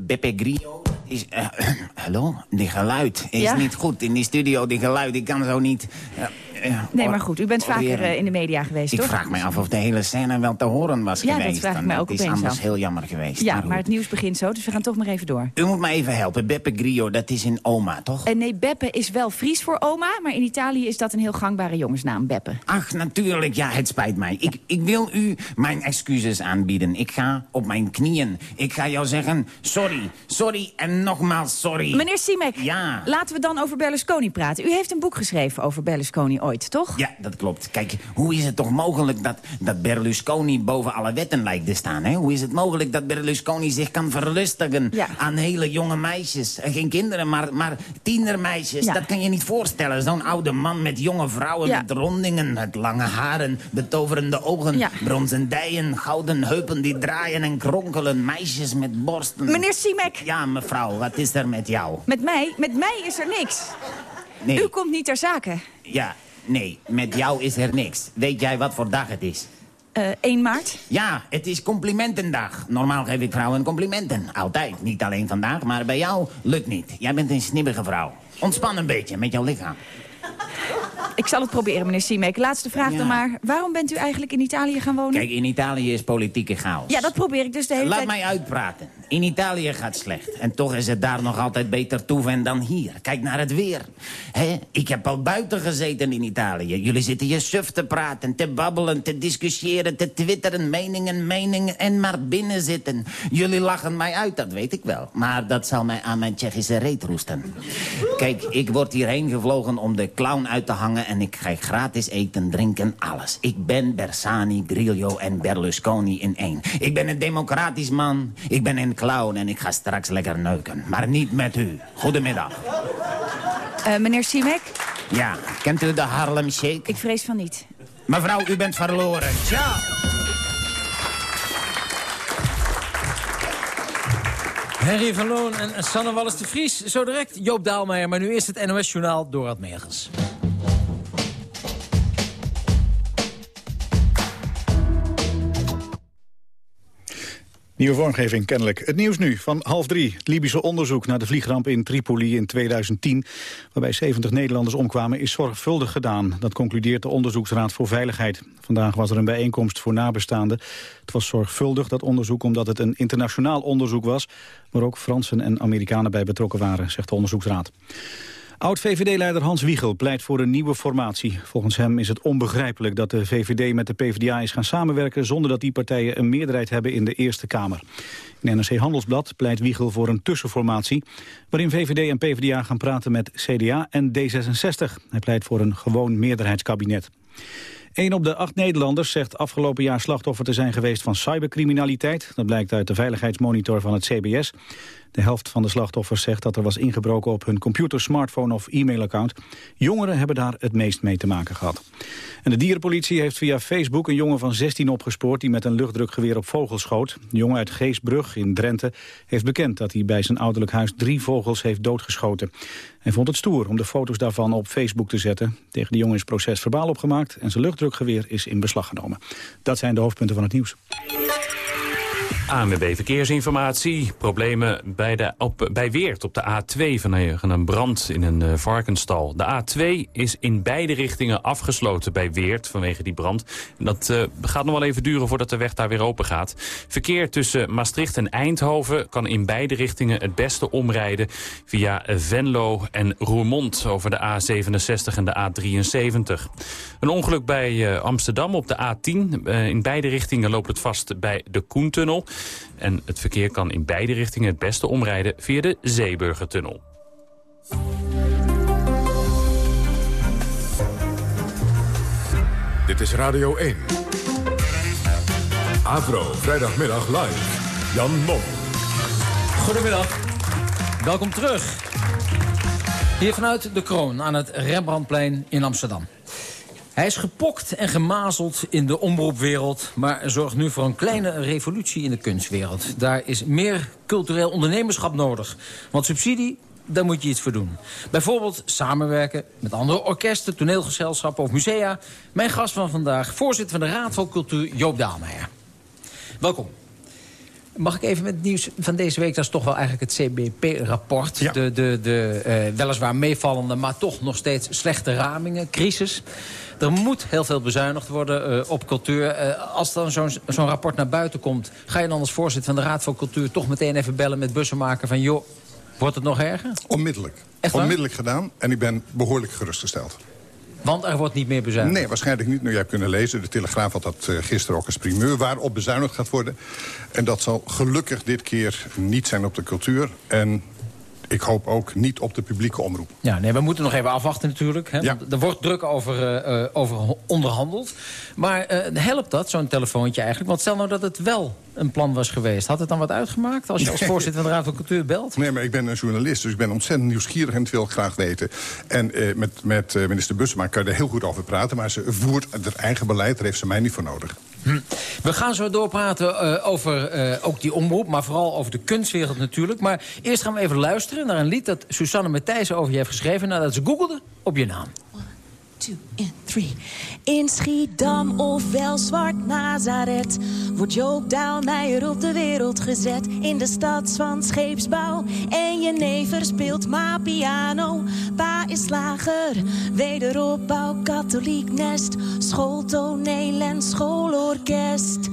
Beppe Grillo is... eh, hallo? Die geluid is Ja? niet goed in die studio. Die geluid, ik kan zo niet... eh, eh, Nee, maar goed, u bent vaker eh, in de media geweest, Ik toch? vraag mij af of de hele scène wel te horen was Ja, dat geweest. vraag ik mij ook Het is anders af. heel jammer geweest. Ja, Maar maar het nieuws begint zo, dus we gaan toch maar even door. U moet me even helpen. Beppe Grillo, dat is een oma, toch? En nee, Beppe is wel Fries voor oma... maar in Italië is dat een heel gangbare jongensnaam, Beppe. Ach, natuurlijk. Ja, het spijt mij. Ik, ik wil u mijn excuses aanbieden. Ik ga op mijn knieën. Ik ga jou zeggen, sorry, sorry en nogmaals sorry. Meneer Simek, Ja. laten we dan over Berlusconi praten. U heeft een boek geschreven over Berlusconi ooit. toch? Ja, dat klopt. Kijk, hoe is het toch mogelijk dat, dat Berlusconi boven alle wetten lijkt te staan? Hè? Hoe is het mogelijk dat Berlusconi zich kan verlustigen aan hele jonge meisjes? En geen kinderen, maar, maar tienermeisjes. Dat kan je niet voorstellen. Zo'n oude man met jonge vrouwen met rondingen, met lange haren, betoverende ogen, bronzen dijen, gouden heupen die draaien en kronkelen, meisjes met borsten. Meneer Simek! Ja, mevrouw, wat is er met jou? Met mij? Met mij is er niks. Nee. U komt niet ter zake. Ja, nee, met jou is er niks. Weet jij wat voor dag het is? Uh, 1 maart? Ja, het is complimentendag. Normaal geef ik vrouwen complimenten. Altijd. Niet alleen vandaag, maar bij jou lukt niet. Jij bent een snibbige vrouw. Ontspan een beetje met jouw lichaam. Ik zal het proberen, meneer Siemek. Laatste vraag dan maar. Waarom bent u eigenlijk in Italië gaan wonen? Kijk, in Italië is politieke chaos. Ja, dat probeer ik dus de hele Laat tijd... mij uitpraten. In Italië gaat slecht. En toch is het daar nog altijd beter toeven dan hier. Kijk naar het weer. He? Ik heb al buiten gezeten in Italië. Jullie zitten je suf te praten, te babbelen, te discussiëren, te twitteren, meningen, meningen en maar binnen zitten. Jullie lachen mij uit, dat weet ik wel. Maar dat zal mij aan mijn Tsjechische reet roesten. Kijk, ik word hierheen gevlogen om de clown uit te hangen... en ik ga gratis eten, drinken, alles. Ik ben Bersani, Grillo en Berlusconi in één. Ik ben een democratisch man, ik ben een clown... en ik ga straks lekker neuken. Maar niet met u. Goedemiddag. Uh, meneer Simek? Ja, kent u de Harlem Shake? Ik vrees van niet. Mevrouw, u bent verloren. Ciao. Henry van Loon en Sanne Wallis de Vries. Zo direct Joop Daalmeijer, maar nu is het NOS-journaal Dorad Megens. Nieuwe vormgeving kennelijk. Het nieuws nu van half drie. Het Libische onderzoek naar de vliegramp in Tripoli in 2010... waarbij 70 Nederlanders omkwamen, is zorgvuldig gedaan. Dat concludeert de Onderzoeksraad voor Veiligheid. Vandaag was er een bijeenkomst voor nabestaanden. Het was zorgvuldig, dat onderzoek, omdat het een internationaal onderzoek was... waar ook Fransen en Amerikanen bij betrokken waren, zegt de Onderzoeksraad. Oud-VVD-leider Hans Wiegel pleit voor een nieuwe formatie. Volgens hem is het onbegrijpelijk dat de VVD met de PvdA is gaan samenwerken... zonder dat die partijen een meerderheid hebben in de Eerste Kamer. In NRC Handelsblad pleit Wiegel voor een tussenformatie... waarin VVD en PvdA gaan praten met CDA en D66. Hij pleit voor een gewoon meerderheidskabinet. Een op de acht Nederlanders zegt afgelopen jaar slachtoffer te zijn geweest van cybercriminaliteit. Dat blijkt uit de veiligheidsmonitor van het CBS. De helft van de slachtoffers zegt dat er was ingebroken op hun computer, smartphone of e-mailaccount. Jongeren hebben daar het meest mee te maken gehad. En de dierenpolitie heeft via Facebook een jongen van 16 opgespoord die met een luchtdrukgeweer op vogels schoot. De jongen uit Geesbrug in Drenthe heeft bekend dat hij bij zijn ouderlijk huis drie vogels heeft doodgeschoten. Hij vond het stoer om de foto's daarvan op Facebook te zetten. Tegen de jongen is proces verbaal opgemaakt en zijn luchtdrukgeweer is in beslag genomen. Dat zijn de hoofdpunten van het nieuws. ANWB Verkeersinformatie. Problemen bij, de, op, bij Weert op de A2 van een brand in een uh, varkenstal. De A2 is in beide richtingen afgesloten bij Weert vanwege die brand. Dat uh, gaat nog wel even duren voordat de weg daar weer open gaat. Verkeer tussen Maastricht en Eindhoven kan in beide richtingen het beste omrijden... via Venlo en Roermond over de A67 en de A73. Een ongeluk bij Amsterdam op de A10. in beide richtingen loopt het vast bij de Koentunnel. En het verkeer kan in beide richtingen het beste omrijden via de Zeeburgertunnel. Dit is Radio 1. Avro, vrijdagmiddag live. Jan Mom. Goedemiddag. Welkom terug. Hier vanuit de Kroon aan het Rembrandtplein in Amsterdam. Hij is gepokt en gemazeld in de omroepwereld... maar zorgt nu voor een kleine revolutie in de kunstwereld. Daar is meer cultureel ondernemerschap nodig. Want subsidie, daar moet je iets voor doen. Bijvoorbeeld samenwerken met andere orkesten, toneelgezelschappen of musea. Mijn gast van vandaag, voorzitter van de Raad van Cultuur, Joop Daalmeijer. Welkom. Mag ik even met het nieuws van deze week? Dat is toch wel eigenlijk het CBP-rapport. Ja. De, de, de uh, weliswaar meevallende, maar toch nog steeds slechte ramingen, crisis. Er moet heel veel bezuinigd worden uh, op cultuur. Uh, als dan zo'n zo'n rapport naar buiten komt... ga je dan als voorzitter van de Raad van Cultuur... toch meteen even bellen met bussenmaker van... joh, wordt het nog erger? Onmiddellijk. Echt? Onmiddellijk gedaan. En ik ben behoorlijk gerustgesteld. Want er wordt niet meer bezuinigd? Nee, waarschijnlijk niet. Nou, jij hebt kunnen lezen. De Telegraaf had dat uh, gisteren ook als primeur. Waarop bezuinigd gaat worden. En dat zal gelukkig dit keer niet zijn op de cultuur. En ik hoop ook niet op de publieke omroep. Ja, nee, we moeten nog even afwachten natuurlijk. Hè, want er wordt druk over, eh, eh, over onderhandeld. Maar eh, helpt dat, zo'n telefoontje eigenlijk? Want stel nou dat het wel een plan was geweest. Had het dan wat uitgemaakt als je als voorzitter van de Raad van Cultuur belt? Nee, maar ik ben een journalist, dus ik ben ontzettend nieuwsgierig... en het wil ik graag weten. En met, met minister Bussema kan je er heel goed over praten... maar ze voert haar eigen beleid, daar heeft ze mij niet voor nodig. Hm. We gaan zo doorpraten over ook die omroep, maar vooral over de kunstwereld natuurlijk. Maar eerst gaan we even luisteren naar een lied dat Susanne Matthijssen over je heeft geschreven... nadat ze googelde op je naam. In Schiedam ofwel Zwart Nazareth wordt Joop Daalmeijer op de wereld gezet. In de stad van scheepsbouw en je never speelt maar piano. Pa is slager, wederopbouw, katholiek nest, schooltoneel en schoolorkest.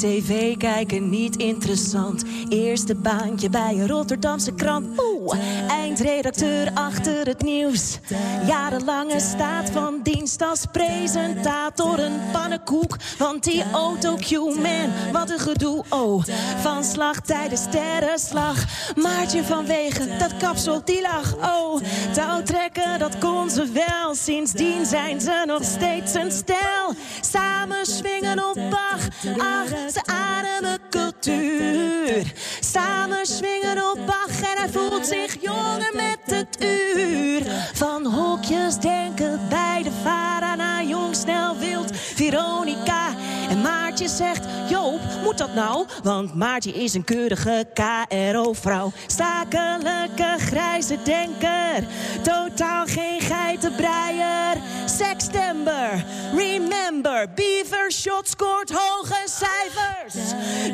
TV kijken niet interessant. Eerste baantje bij een Rotterdamse krant. Oeh, eindredacteur achter het nieuws. Jarenlange staat van dienst als presentator. Een pannenkoek, want die autocue, man, wat een gedoe. Oh, van slag tijdens sterrenslag. Maartje vanwege dat kapsel die lag. Oh, touwtrekken, dat kon ze wel. Sindsdien zijn ze nog steeds een stel. Samen swingen op Bach. Ach, ze ademen cultuur. Samen swingen op Bach en hij voelt zich jonger met het uur. Van hokjes denken bij de vara naar jong snel wild. Veronica en Maartje zegt, Joop, moet dat nou? Want Maartje is een keurige KRO-vrouw. Zakelijke grijze denker, totaal geen geitenbreier. Sextember, remember, Beaver Shot scoort hoge cijfers.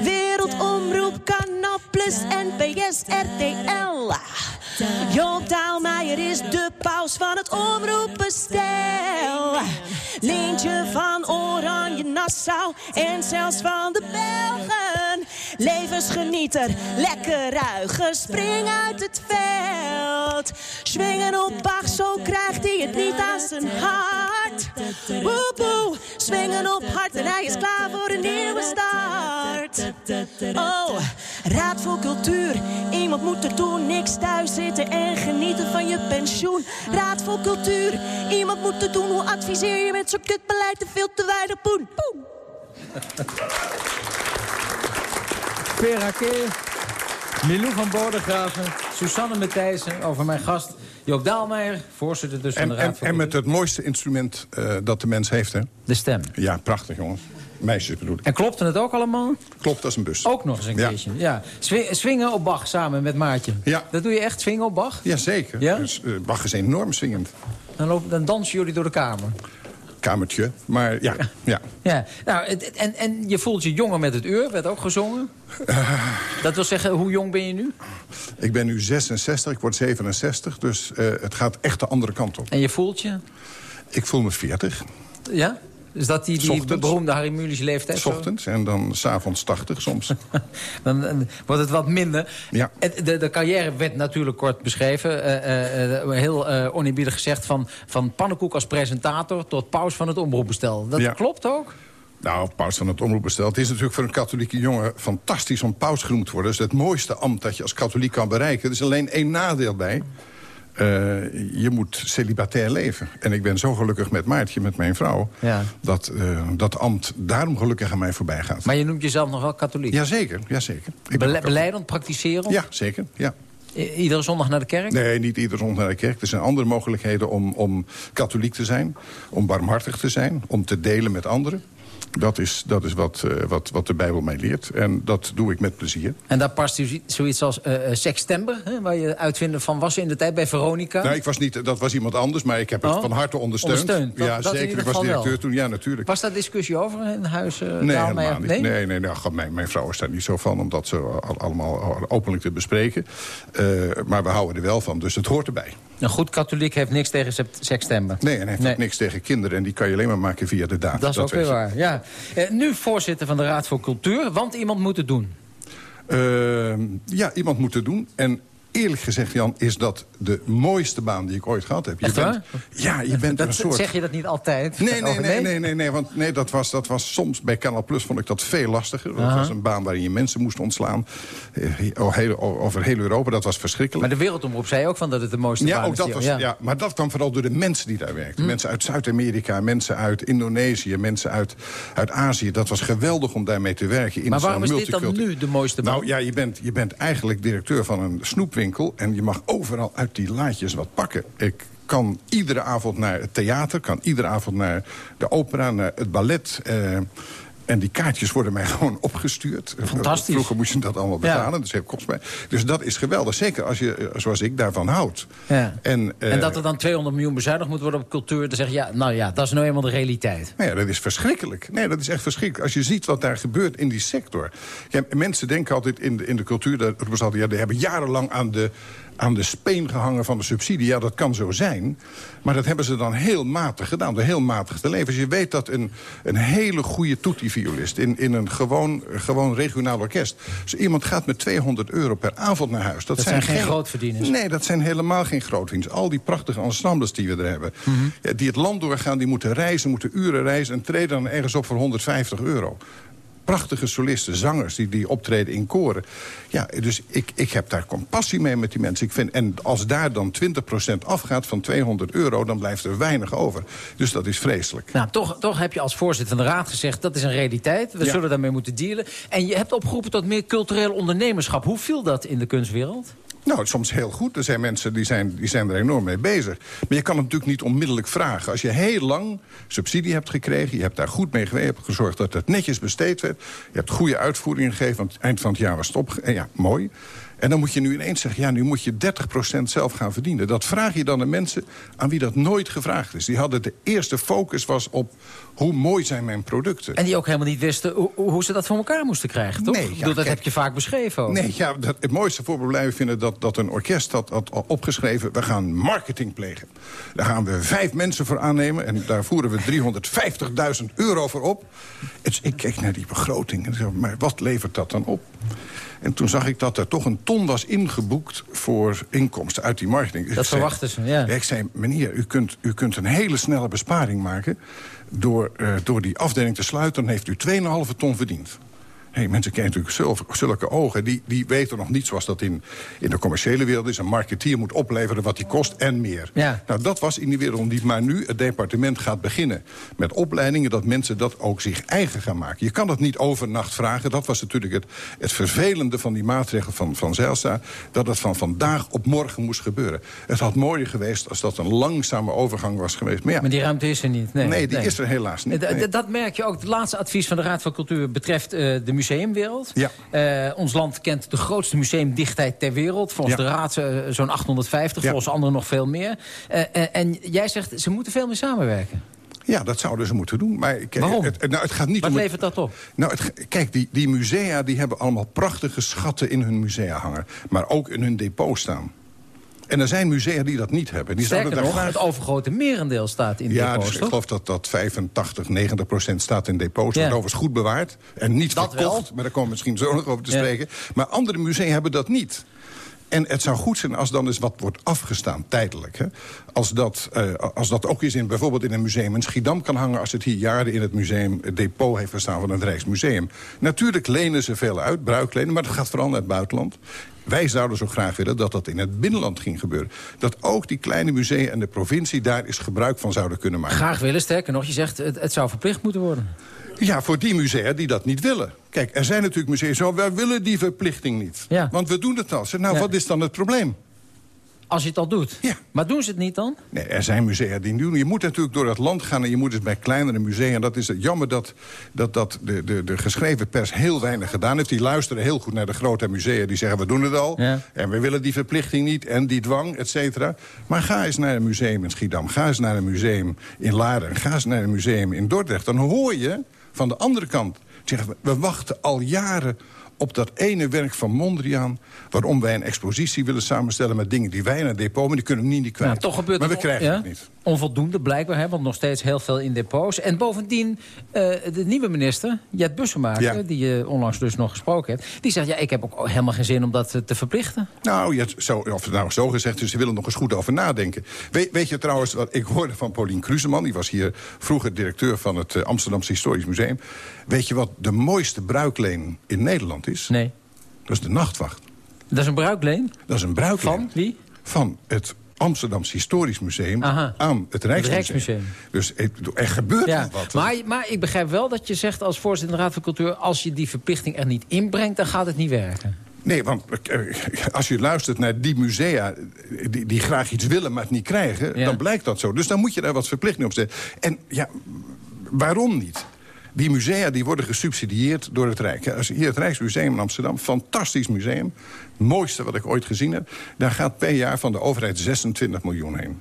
Wereldomroep, Canal Plus, NPS, RTL. Joop Daalmeijer is de paus van het omroepbestel. Leentje van Oranje Nassau en zelfs van de Belgen. Levensgenieter, lekker ruigen, spring uit het veld. Swingen op Bach, zo krijgt hij het niet aan zijn hart. Boe, swingen op hart en hij is klaar voor een nieuwe start. Oh, Raad voor Cultuur, iemand moet er doen, niks thuis zitten en genieten van je pensioen. Raad voor Cultuur, iemand moet er doen, hoe adviseer je met zo'n kutbeleid en veel te weinig poen? Poen. Vera Keer, Milou van Bodegraven, Susanne Matthijssen... over mijn gast Joop Daalmeijer, voorzitter dus van de Raad en, van en met het mooiste instrument eh, dat de mens heeft, hè? De stem. Ja, prachtig, jongens. Meisjes bedoel ik. En klopte het ook allemaal? Klopt als een bus. Ook nog eens een Ja. keertje. Ja. Swingen op Bach samen met Maartje. Ja. Dat doe je echt, swingen op Bach? Jazeker. Ja? Dus, eh, Bach is enorm swingend. Dan, lopen, dan dansen jullie door de kamer. Kamertje. Maar ja, ja. Ja, nou, het- en, en je voelt je jonger met het uur, werd ook gezongen. Dat wil zeggen, hoe jong ben je nu? Ik ben nu 66, ik word 67. Dus eh, het gaat echt de andere kant op. En je voelt je? Ik voel me 40. Ja? Is dat die, die Ochtends. beroemde Harry Mulisch leeftijd? S ochtends en dan s'avonds 80 soms. Dan, dan wordt het wat minder. Ja. De, de carrière werd natuurlijk kort beschreven. eh, eh, eh, heel oneerbiedig gezegd van, van pannenkoek als presentator... tot paus van het omroepbestel. Dat Ja. klopt ook? Nou, paus van het omroepbestel. Het is natuurlijk voor een katholieke jongen fantastisch om paus genoemd te worden. Dat is het mooiste ambt dat je als katholiek kan bereiken. Er is alleen één nadeel bij. Je moet celibatair leven. En ik ben zo gelukkig met Maartje, met mijn vrouw... Ja. dat eh, dat ambt daarom gelukkig aan mij voorbij gaat. Maar je noemt jezelf nog wel katholiek? Jazeker, jazeker. Bele beleidend, praktiserend? Ja, zeker. Ja. Iedere zondag naar de kerk? Nee, niet ieder zondag naar de kerk. Er zijn andere mogelijkheden om, om katholiek te zijn. Om barmhartig te zijn. Om te delen met anderen. Dat is, dat is wat, eh, wat, wat de Bijbel mij leert. En dat doe ik met plezier. En daar past u zoiets als eh, eh, Sextember, hè, waar je uitvinden van was in de tijd bij Veronica. Nou, ik was niet, dat was iemand anders, maar ik heb het Oh. van harte ondersteund. Ondersteund, dat- ja, dat zeker. Ik was wel. directeur toen. Ja, natuurlijk. Was daar discussie over in huis? Nee, helemaal niet. Nee, nee, nou, god, mijn, mijn vrouw is daar niet zo van... om dat zo allemaal openlijk te bespreken. Maar we houden er wel van, dus het hoort erbij. Een goed katholiek heeft niks tegen sept- Sextember. Nee, en hij heeft Nee. ook niks tegen kinderen... en die kan je alleen maar maken via de daad. Dat is ook weer waar, ja. Eh, nu voorzitter van de Raad voor Cultuur, want iemand moet het doen. Ehm, ja, iemand moet het doen. En eerlijk gezegd, Jan, is dat de mooiste baan die ik ooit gehad heb. Je Echt bent? Ja, je bent dat, een soort... Zeg je dat niet altijd? Nee, nee, nee, nee, nee, nee, want nee, dat, was, dat was soms bij Canal Plus vond ik dat veel lastiger. Dat was een baan waarin je mensen moest ontslaan. Eh, over heel Europa, dat was verschrikkelijk. Maar de Wereldomroep zei ook van dat het de mooiste Ja, baan ook dat was, ja. maar dat kwam vooral door de mensen die daar werkten. Hm. Mensen uit Zuid-Amerika, mensen uit Indonesië, mensen uit, uit Azië. Dat was geweldig om daarmee te werken. In Maar waarom is dit dan nu de mooiste baan? Nou ja, je bent, je bent eigenlijk directeur van een snoepwinkel... en je mag overal uit die laadjes wat pakken. Ik kan iedere avond naar het theater, kan iedere avond naar de opera, naar het ballet... eh, en die kaartjes worden mij gewoon opgestuurd. Fantastisch. Vroeger moest je dat allemaal Ja. betalen, dus heeft kost mij. Dus dat is geweldig, zeker als je, eh, zoals ik, daarvan houdt. Ja. En, eh, En dat er dan 200 miljoen bezuinigd moet worden op cultuur... dan zeg je, ja, nou ja, dat is nou eenmaal de realiteit. Nou ja, dat is verschrikkelijk. Nee, dat is echt verschrikkelijk. Als je ziet wat daar gebeurt in die sector. Ja, mensen denken altijd in de, in de cultuur... Dat, ja, die hebben jarenlang aan de, aan de speen gehangen van de subsidie. Ja, dat kan zo zijn. Maar dat hebben ze dan heel matig gedaan. Door heel matig te leven. Als je weet dat een, een hele goede toetie-violist... in, in een gewoon, gewoon regionaal orkest... Dus iemand gaat met 200 euro per avond naar huis. Dat, Dat zijn geen grootverdieners. Nee, dat zijn helemaal geen grootverdieners. Al die prachtige ensembles die we er hebben. Mhm. ja, die het land doorgaan, die moeten reizen, moeten uren reizen... en treden dan ergens op voor 150 euro. Prachtige solisten, zangers die, die optreden in koren. Ja, dus ik, ik heb daar compassie mee met die mensen. Ik vind, en als daar dan 20% afgaat van 200 euro... dan blijft er weinig over. Dus dat is vreselijk. Nou, toch, toch heb je als voorzitter van de raad gezegd... dat is een realiteit, we Ja. zullen daarmee moeten dealen. En je hebt opgeroepen tot meer cultureel ondernemerschap. Hoe viel dat in de kunstwereld? Nou, soms heel goed. Er zijn mensen die zijn, die zijn er enorm mee bezig. Maar je kan het natuurlijk niet onmiddellijk vragen. Als je heel lang subsidie hebt gekregen... je hebt daar goed mee geweest, je hebt gezorgd dat het netjes besteed werd... je hebt goede uitvoering gegeven, want eind van het jaar was het op... en ja, mooi. En dan moet je nu ineens zeggen, ja, nu moet je 30% zelf gaan verdienen. Dat vraag je dan aan mensen aan wie dat nooit gevraagd is. Die hadden de eerste focus was op hoe mooi zijn mijn producten. En die ook helemaal niet wisten hoe, hoe ze dat voor elkaar moesten krijgen, toch? Nee, Ik ja, bedoel, dat kijk- heb je vaak beschreven ook. Nee, ja, dat, het mooiste voorbeeld blijven vinden dat, dat een orkest had, had opgeschreven... we gaan marketing plegen. Daar gaan we vijf mensen voor aannemen... en daar voeren we 350.000 euro voor op. Dus ik keek naar die begroting en zei, maar wat levert dat dan op? En toen zag ik dat er toch een ton was ingeboekt voor inkomsten uit die marketing. Dat verwachten ze, ja. Ik zei, meneer, u kunt, u kunt een hele snelle besparing maken... door, eh, door die afdeling te sluiten, dan heeft u 2,5 ton verdiend. Hey, mensen kennen natuurlijk zulke, zulke ogen. Die, die weten nog niet zoals dat in, in de commerciële wereld is. Een marketeer moet opleveren wat die kost en meer. Ja. Nou, dat was in die wereld niet. Maar nu het departement gaat beginnen met opleidingen... dat mensen dat ook zich eigen gaan maken. Je kan dat niet overnacht vragen. Dat was natuurlijk het, het vervelende van die maatregel van, van Zijlstra... dat het van vandaag op morgen moest gebeuren. Het had mooier geweest als dat een langzame overgang was geweest. Maar ja, Maar die ruimte is er niet. Nee, nee, die is er helaas niet. Nee. Dat merk je ook. Het laatste advies van de Raad van Cultuur betreft eh, de museumwereld. Ja. Eh, ons land kent de grootste museumdichtheid ter wereld. Volgens Ja. de Raad eh, zo'n 850, Ja. volgens anderen nog veel meer. Eh, en jij zegt, ze moeten veel meer samenwerken. Ja, dat zouden ze moeten doen. Maar kijk, Waarom? Het, nou, het gaat niet Wat om het- levert dat op? Nou, het, kijk, die, die musea die hebben allemaal prachtige schatten in hun musea hangen. Maar ook in hun depot staan. En er zijn musea die dat niet hebben. Die Sterker zouden daar nog, graag- het overgrote merendeel staat in ja, depots, dus ik geloof dat dat 85, 90 procent staat in depots. Ja. Overigens goed bewaard. En niet Dat verkocht, wel. maar daar komen we misschien zo nog over te Ja. spreken. Maar andere musea hebben dat niet. En het zou goed zijn als dan eens wat wordt afgestaan, tijdelijk. Hè? Als, dat, eh, als dat ook eens in, bijvoorbeeld in een museum in Schiedam kan hangen... als het hier jaren in het museum het depot heeft gestaan van het Rijksmuseum. Natuurlijk lenen ze veel uit, bruiklenen, maar dat gaat vooral naar het buitenland. Wij zouden zo graag willen dat dat in het binnenland ging gebeuren. Dat ook die kleine musea en de provincie daar eens gebruik van zouden kunnen maken. Graag willen, sterker nog, je zegt het, het zou verplicht moeten worden. Ja, voor die musea die dat niet willen. Kijk, er zijn natuurlijk musea zo, wij willen die verplichting niet. Ja. Want we doen het al. Nou, Ja. wat is dan het probleem? Als je het al doet. Ja. Maar doen ze het niet dan? Nee, er zijn musea die doen. Je moet natuurlijk door het land gaan en je moet eens bij kleinere musea. En dat is het jammer dat, dat, dat de, de, de geschreven pers heel weinig gedaan heeft. Die luisteren heel goed naar de grote musea. Die zeggen, we doen het al. Ja. En we willen die verplichting niet en die dwang, et cetera. Maar ga eens naar een museum in Schiedam. Ga eens naar een museum in Laren. Ga eens naar een museum in Dordrecht. Dan hoor je van de andere kant... Zeggen, we wachten al jaren op dat ene werk van Mondriaan... waarom wij een expositie willen samenstellen met dingen die wij naar depot... maar die kunnen we niet, niet kwijt. Nou, toch gebeurt maar we het krijgen ja? het niet. Onvoldoende blijkbaar, hè, want nog steeds heel veel in depots. En bovendien, eh, de nieuwe minister, Jet Bussemaker... Ja. die je onlangs dus nog gesproken hebt... die zegt, ja, ik heb ook helemaal geen zin om dat eh, te verplichten. Nou, je, zo, of nou zo gezegd is, ze willen nog eens goed over nadenken. Weet, weet je trouwens, wat ik hoorde van Paulien Kruseman... die was hier vroeger directeur van het eh, Amsterdamse Historisch Museum. Weet je wat de mooiste bruikleen in Nederland is? Nee. Dat is de nachtwacht. Dat is een bruikleen? Dat is een bruikleen. Van wie? Van het Amsterdamse Historisch Museum Aha. aan het Rijksmuseum. Rijksmuseum. Dus er gebeurt Ja, nog wat. maar, maar ik begrijp wel dat je zegt als voorzitter van de Raad van Cultuur... als je die verplichting er niet inbrengt, dan gaat het niet werken. Nee, want eh, als je luistert naar die musea... die, die graag iets willen, maar het niet krijgen... Ja. dan blijkt dat zo. Dus dan moet je daar wat verplichting op zetten. En ja, waarom niet? Die musea die worden gesubsidieerd door het Rijk. Hier het Rijksmuseum in Amsterdam, fantastisch museum. mooiste wat ik ooit gezien heb. Daar gaat per jaar van de overheid 26 miljoen heen.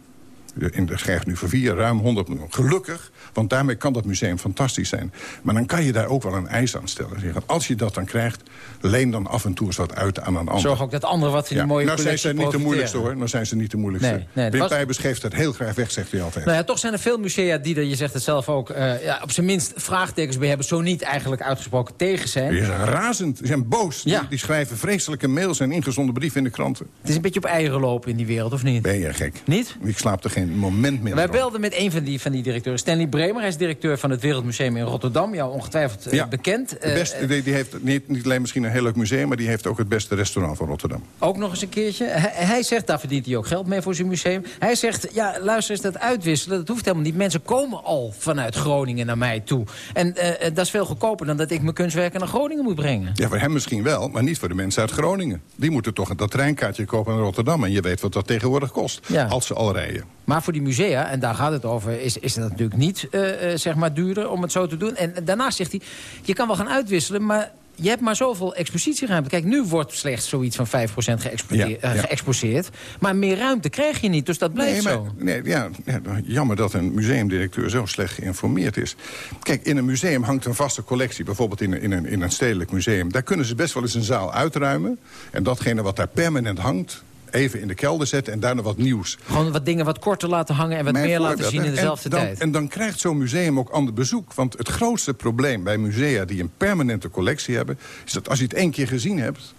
In de schrijft nu voor vier, ruim 100 miljoen. Gelukkig, want daarmee kan dat museum fantastisch zijn. Maar dan kan je daar ook wel een eis aan stellen. Zeggen, als je dat dan krijgt, leen dan af en toe eens wat uit aan een ander. Zorg ook dat anderen wat van die mooie nou zijn collectie ze niet de moeilijkste hoor. Nou zijn ze niet de moeilijkste. Nee, nee, dat Wim was- Pijbers geeft het heel graag weg, zegt hij altijd. Nou ja, toch zijn er veel musea die er, je zegt het zelf ook... eh, ja, op zijn minst vraagtekens bij hebben... zo niet eigenlijk uitgesproken tegen zijn. Die zijn razend, die zijn boos. Die, die schrijven vreselijke mails en ingezonden brieven in de kranten. Het is een beetje op eieren lopen in die wereld, of niet? Ben je gek? Niet? Ik slaap er geen moment meer Wij belden met een van die, van die directeuren. Stanley Bremer, hij is directeur van het Wereldmuseum in Rotterdam. Jou ongetwijfeld eh, Ja. bekend. Eh, beste, die, die heeft niet, niet alleen misschien een heel leuk museum... maar die heeft ook het beste restaurant van Rotterdam. Ook nog eens een keertje. Hij, hij zegt, daar verdient hij ook geld mee voor zijn museum. Hij zegt, ja, luister eens, dat uitwisselen, dat hoeft helemaal niet. Mensen komen al vanuit Groningen naar mij toe. En eh, dat is veel goedkoper dan dat ik mijn kunstwerken naar Groningen moet brengen. Ja, voor hem misschien wel, maar niet voor de mensen uit Groningen. Die moeten toch dat treinkaartje kopen naar Rotterdam... en je weet wat dat tegenwoordig kost, Ja. als ze al rijden. Maar voor die musea, en daar gaat het over, is, is het natuurlijk niet eh, zeg maar duurder om het zo te doen. En daarnaast zegt hij, je kan wel gaan uitwisselen, maar je hebt maar zoveel expositieruimte. Kijk, nu wordt slechts zoiets van 5% geëxporteer- Ja, eh, ja. geëxposeerd. Maar meer ruimte krijg je niet, dus dat blijft nee, zo. maar, nee, ja, ja, jammer dat een museumdirecteur zo slecht geïnformeerd is. Kijk, in een museum hangt een vaste collectie. Bijvoorbeeld in een, in, een, in een stedelijk museum. Daar kunnen ze best wel eens een zaal uitruimen. En datgene wat daar permanent hangt... even in de kelder zetten en daarna wat nieuws. Gewoon wat dingen wat korter laten hangen en wat Mijn meer laten zien in dezelfde en dan, tijd. En dan krijgt zo'n museum ook ander bezoek. Want het grootste probleem bij musea die een permanente collectie hebben... is dat als je het één keer gezien hebt...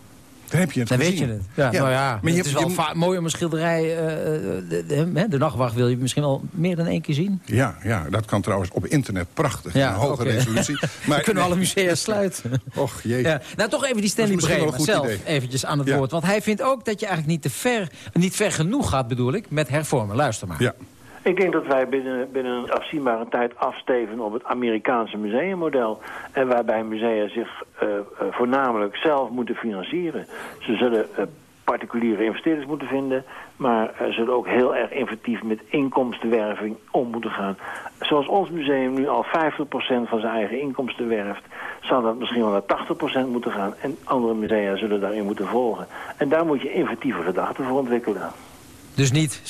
Dan heb je het Dan weet je het. Ja, nou ja, maar je het is wel je- mooi om een schilderij... eh, eh, de, de, nachtwacht wil je misschien wel meer dan één keer zien. Ja, ja, dat kan trouwens op internet prachtig. Ja, in een hoge resolutie. Dan kunnen alle musea sluiten. Och, jee. Ja. Nou, toch even die Stanley Bremer zelf idee. eventjes aan het woord. Want hij vindt ook dat je eigenlijk niet te ver, niet ver genoeg gaat, bedoel ik, met hervormen. Luister maar. Ja. Ik denk dat wij binnen, binnen een afzienbare tijd afsteven op het Amerikaanse museummodel. En waarbij musea zich eh, eh, voornamelijk zelf moeten financieren. Ze zullen eh, particuliere investeerders moeten vinden... maar zullen ook heel erg inventief met inkomstenwerving om moeten gaan. Zoals ons museum nu al 50% van zijn eigen inkomsten werft... zal dat misschien wel naar 80% moeten gaan. En andere musea zullen daarin moeten volgen. En daar moet je inventieve gedachten voor ontwikkelen. Dus niet 17,5%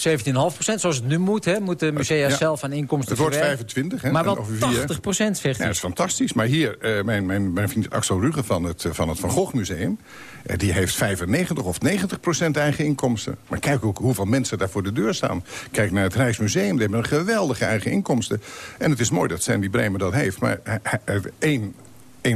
zoals het nu moet. Hè, moeten musea Ja. zelf aan inkomsten Het wordt verwerken. 25, hè? Maar wel over vier 80% zegt Ja, dat is fantastisch. Maar hier, eh, mijn, mijn, mijn vriend Axel Rugge van het, eh, van het Van Gogh Museum... eh, die heeft 95 of 90 procent eigen inkomsten. Maar kijk ook hoeveel mensen daar voor de deur staan. Kijk naar het Rijksmuseum, die hebben een geweldige eigen inkomsten. En het is mooi dat Sandy Bremer dat heeft. Maar één...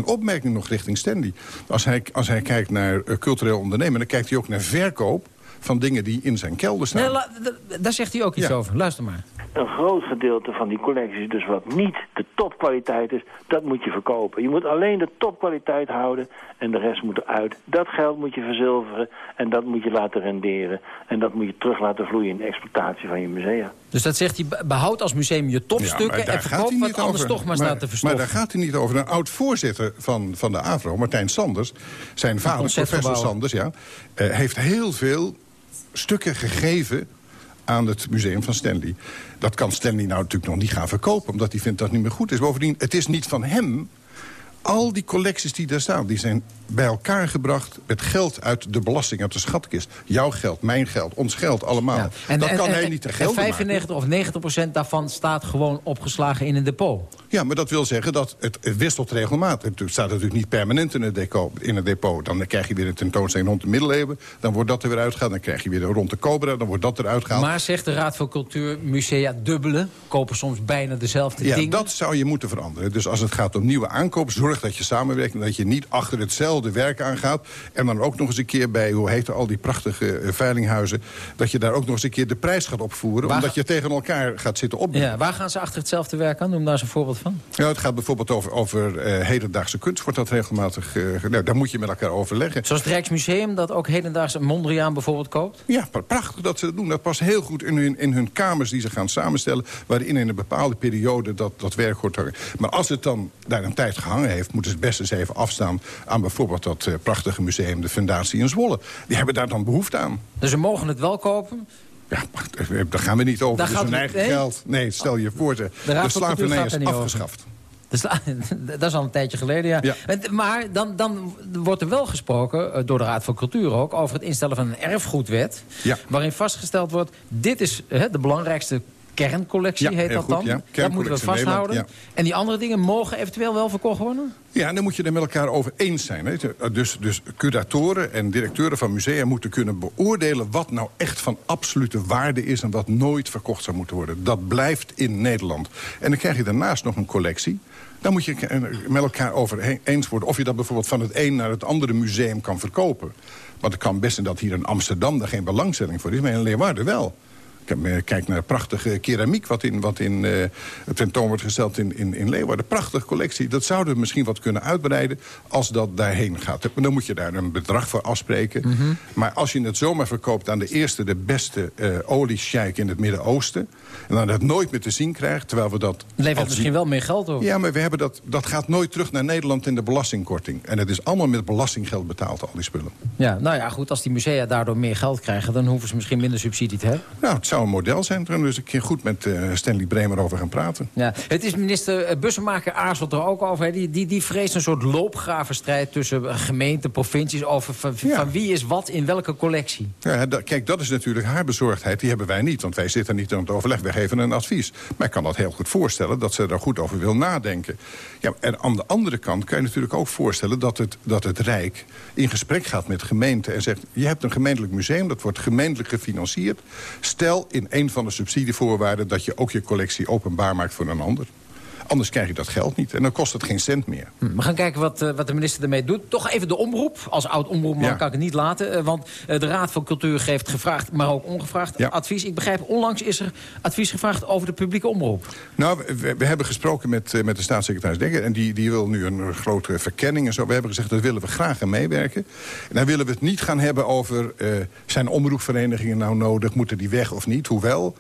Opmerking nog richting Stanley. Als hij, als hij kijkt naar cultureel ondernemen... dan kijkt hij ook naar verkoop van dingen die in zijn kelder staan. Nee, daar zegt hij ook iets Ja. over. Luister maar. een groot gedeelte van die collecties, dus wat niet de topkwaliteit is, dat moet je verkopen. Je moet alleen de topkwaliteit houden en de rest moet eruit. Dat geld moet je verzilveren en dat moet je laten renderen. En dat moet je terug laten vloeien in de exploitatie van je musea. Dus dat zegt hij, be- behoud als museum je topstukken... maar en gaat verkoop hij wat niet anders toch maar, staat te Maar verstoffen. daar gaat hij niet over. Een oud-voorzitter van, van de AVRO, Martijn Sanders... zijn vader, professor Sanders, ja, eh, heeft heel veel stukken gegeven aan het museum van Stanley. Dat kan Stanley nou natuurlijk nog niet gaan verkopen... omdat hij vindt dat het niet meer goed is. Bovendien, het is niet van hem... Al die collecties die daar staan, die zijn bij elkaar gebracht... met geld uit de belasting, uit de schatkist. Jouw geld, mijn geld, ons geld, allemaal. dat kan hij niet te en geld 95 of 90 procent daarvan staat gewoon opgeslagen in een depot. Ja, maar dat wil zeggen dat het, het wisselt regelmatig. Het staat natuurlijk niet permanent in het, depot, in het depot. Dan krijg je weer een tentoonstelling rond de middeleeuwen. Dan wordt dat er weer uitgehaald. Dan krijg je weer rond de Cobra. Dan wordt dat eruit gehaald. Maar zegt de Raad voor Cultuur, musea dubbelen. Kopen soms bijna dezelfde ja, dingen. dat zou je moeten veranderen. Dus als het gaat om nieuwe aankopen, zorg dat je samenwerkt... en dat je niet achter hetzelfde werk aangaat. En dan ook nog eens een keer bij, hoe heet al die prachtige eh, veilinghuizen... dat je daar ook nog eens een keer de prijs gaat opvoeren. Waar- Omdat je tegen elkaar gaat zitten opdoen. Ja, waar gaan ze achter hetzelfde werk aan? Noem daar eens een voorbeeld van. Ja, het gaat bijvoorbeeld over, over eh, hedendaagse kunst. Wordt dat regelmatig... ge- nou, daar moet je met elkaar overleggen. Zoals het Rijksmuseum dat ook hedendaags een Mondriaan bijvoorbeeld koopt? Ja, pra- prachtig dat ze dat doen. Dat past heel goed in hun, in hun kamers die ze gaan samenstellen... waarin in een bepaalde periode dat, dat werk wordt hangen. Maar als het dan daar een tijd gehangen heeft... moeten ze het best eens even afstaan aan bijvoorbeeld dat eh, prachtige museum... de Fundatie in Zwolle. Die hebben daar dan behoefte aan. Dus ze mogen het wel kopen? Ja, daar gaan we niet over. Daar Dat is hun eigen geld. Nee, stel je voor, de, De slavernij is afgeschaft. Dat is al een tijdje geleden, ja. Maar dan, dan wordt er wel gesproken, eh, door de Raad voor Cultuur ook... over het instellen van een erfgoedwet... Ja. waarin vastgesteld wordt... dit is eh, de belangrijkste kerncollectie, Ja, heet dat goed, dan. ja. Dat moeten we vasthouden. Nederland, En die andere dingen mogen eventueel wel verkocht worden? Ja, en dan moet je er met elkaar over eens zijn. Hè. Dus, dus curatoren en directeuren van musea moeten kunnen beoordelen... wat nou echt van absolute waarde is en wat nooit verkocht zou moeten worden. Dat blijft in Nederland. En dan krijg je daarnaast nog een collectie. Dan moet je eh, met elkaar over eens worden... of je dat bijvoorbeeld van het een naar het andere museum kan verkopen. Want het kan best zijn dat hier in Amsterdam daar geen belangstelling voor is... maar in Leeuwarden wel. Kijk naar prachtige keramiek wat in, wat in uh, tentoon wordt gesteld in, in, in Leeuwarden. Prachtige collectie. Dat zouden we misschien wat kunnen uitbreiden als dat daarheen gaat. Maar dan moet je daar een bedrag voor afspreken. Mhm. Maar als je het zomaar verkoopt aan de eerste, de beste uh, oliesjeik in het Midden-Oosten... en dan dat nooit meer te zien krijgt, terwijl we dat... Levert misschien wel meer geld op. Ja, maar we hebben dat, dat gaat nooit terug naar Nederland in de belastingkorting. En het is allemaal met belastinggeld betaald, al die spullen. Ja, nou ja, goed, als die musea daardoor meer geld krijgen... dan hoeven ze misschien minder subsidie te hebben. Nou, het zou een model zijn. Daar dus een keer goed met uh, Stanley Bremer over gaan praten. Ja, het is minister Bussemaker aarzelt er ook over. Die, die, die vreest een soort loopgravenstrijd tussen gemeenten, provincies... over van, ja. van, wie is wat in welke collectie. Ja, kijk, dat is natuurlijk haar bezorgdheid. Die hebben wij niet, want wij zitten niet aan het overleg. Wij geven een advies. Maar ik kan dat heel goed voorstellen dat ze daar goed over wil nadenken. Ja, en aan de andere kant kan je natuurlijk ook voorstellen... dat het, dat het Rijk in gesprek gaat met gemeenten en zegt... je hebt een gemeentelijk museum, dat wordt gemeentelijk gefinancierd. Stel in een van de subsidievoorwaarden... dat je ook je collectie openbaar maakt voor een ander. Anders krijg je dat geld niet. En dan kost het geen cent meer. Hm, we gaan kijken wat, uh, wat de minister ermee doet. Toch even de omroep. Als oud-omroepman ja. kan ik het niet laten. Uh, want uh, de Raad van Cultuur geeft gevraagd, maar ook ongevraagd ja. advies. Ik begrijp, onlangs is er advies gevraagd over de publieke omroep. Nou, we, we hebben gesproken met, met de staatssecretaris Dekker. En die, die wil nu een grote verkenning en zo. We hebben gezegd, dat willen we graag aan meewerken. En dan willen we het niet gaan hebben over... zijn omroepverenigingen nou nodig? Moeten die weg of niet? Hoewel...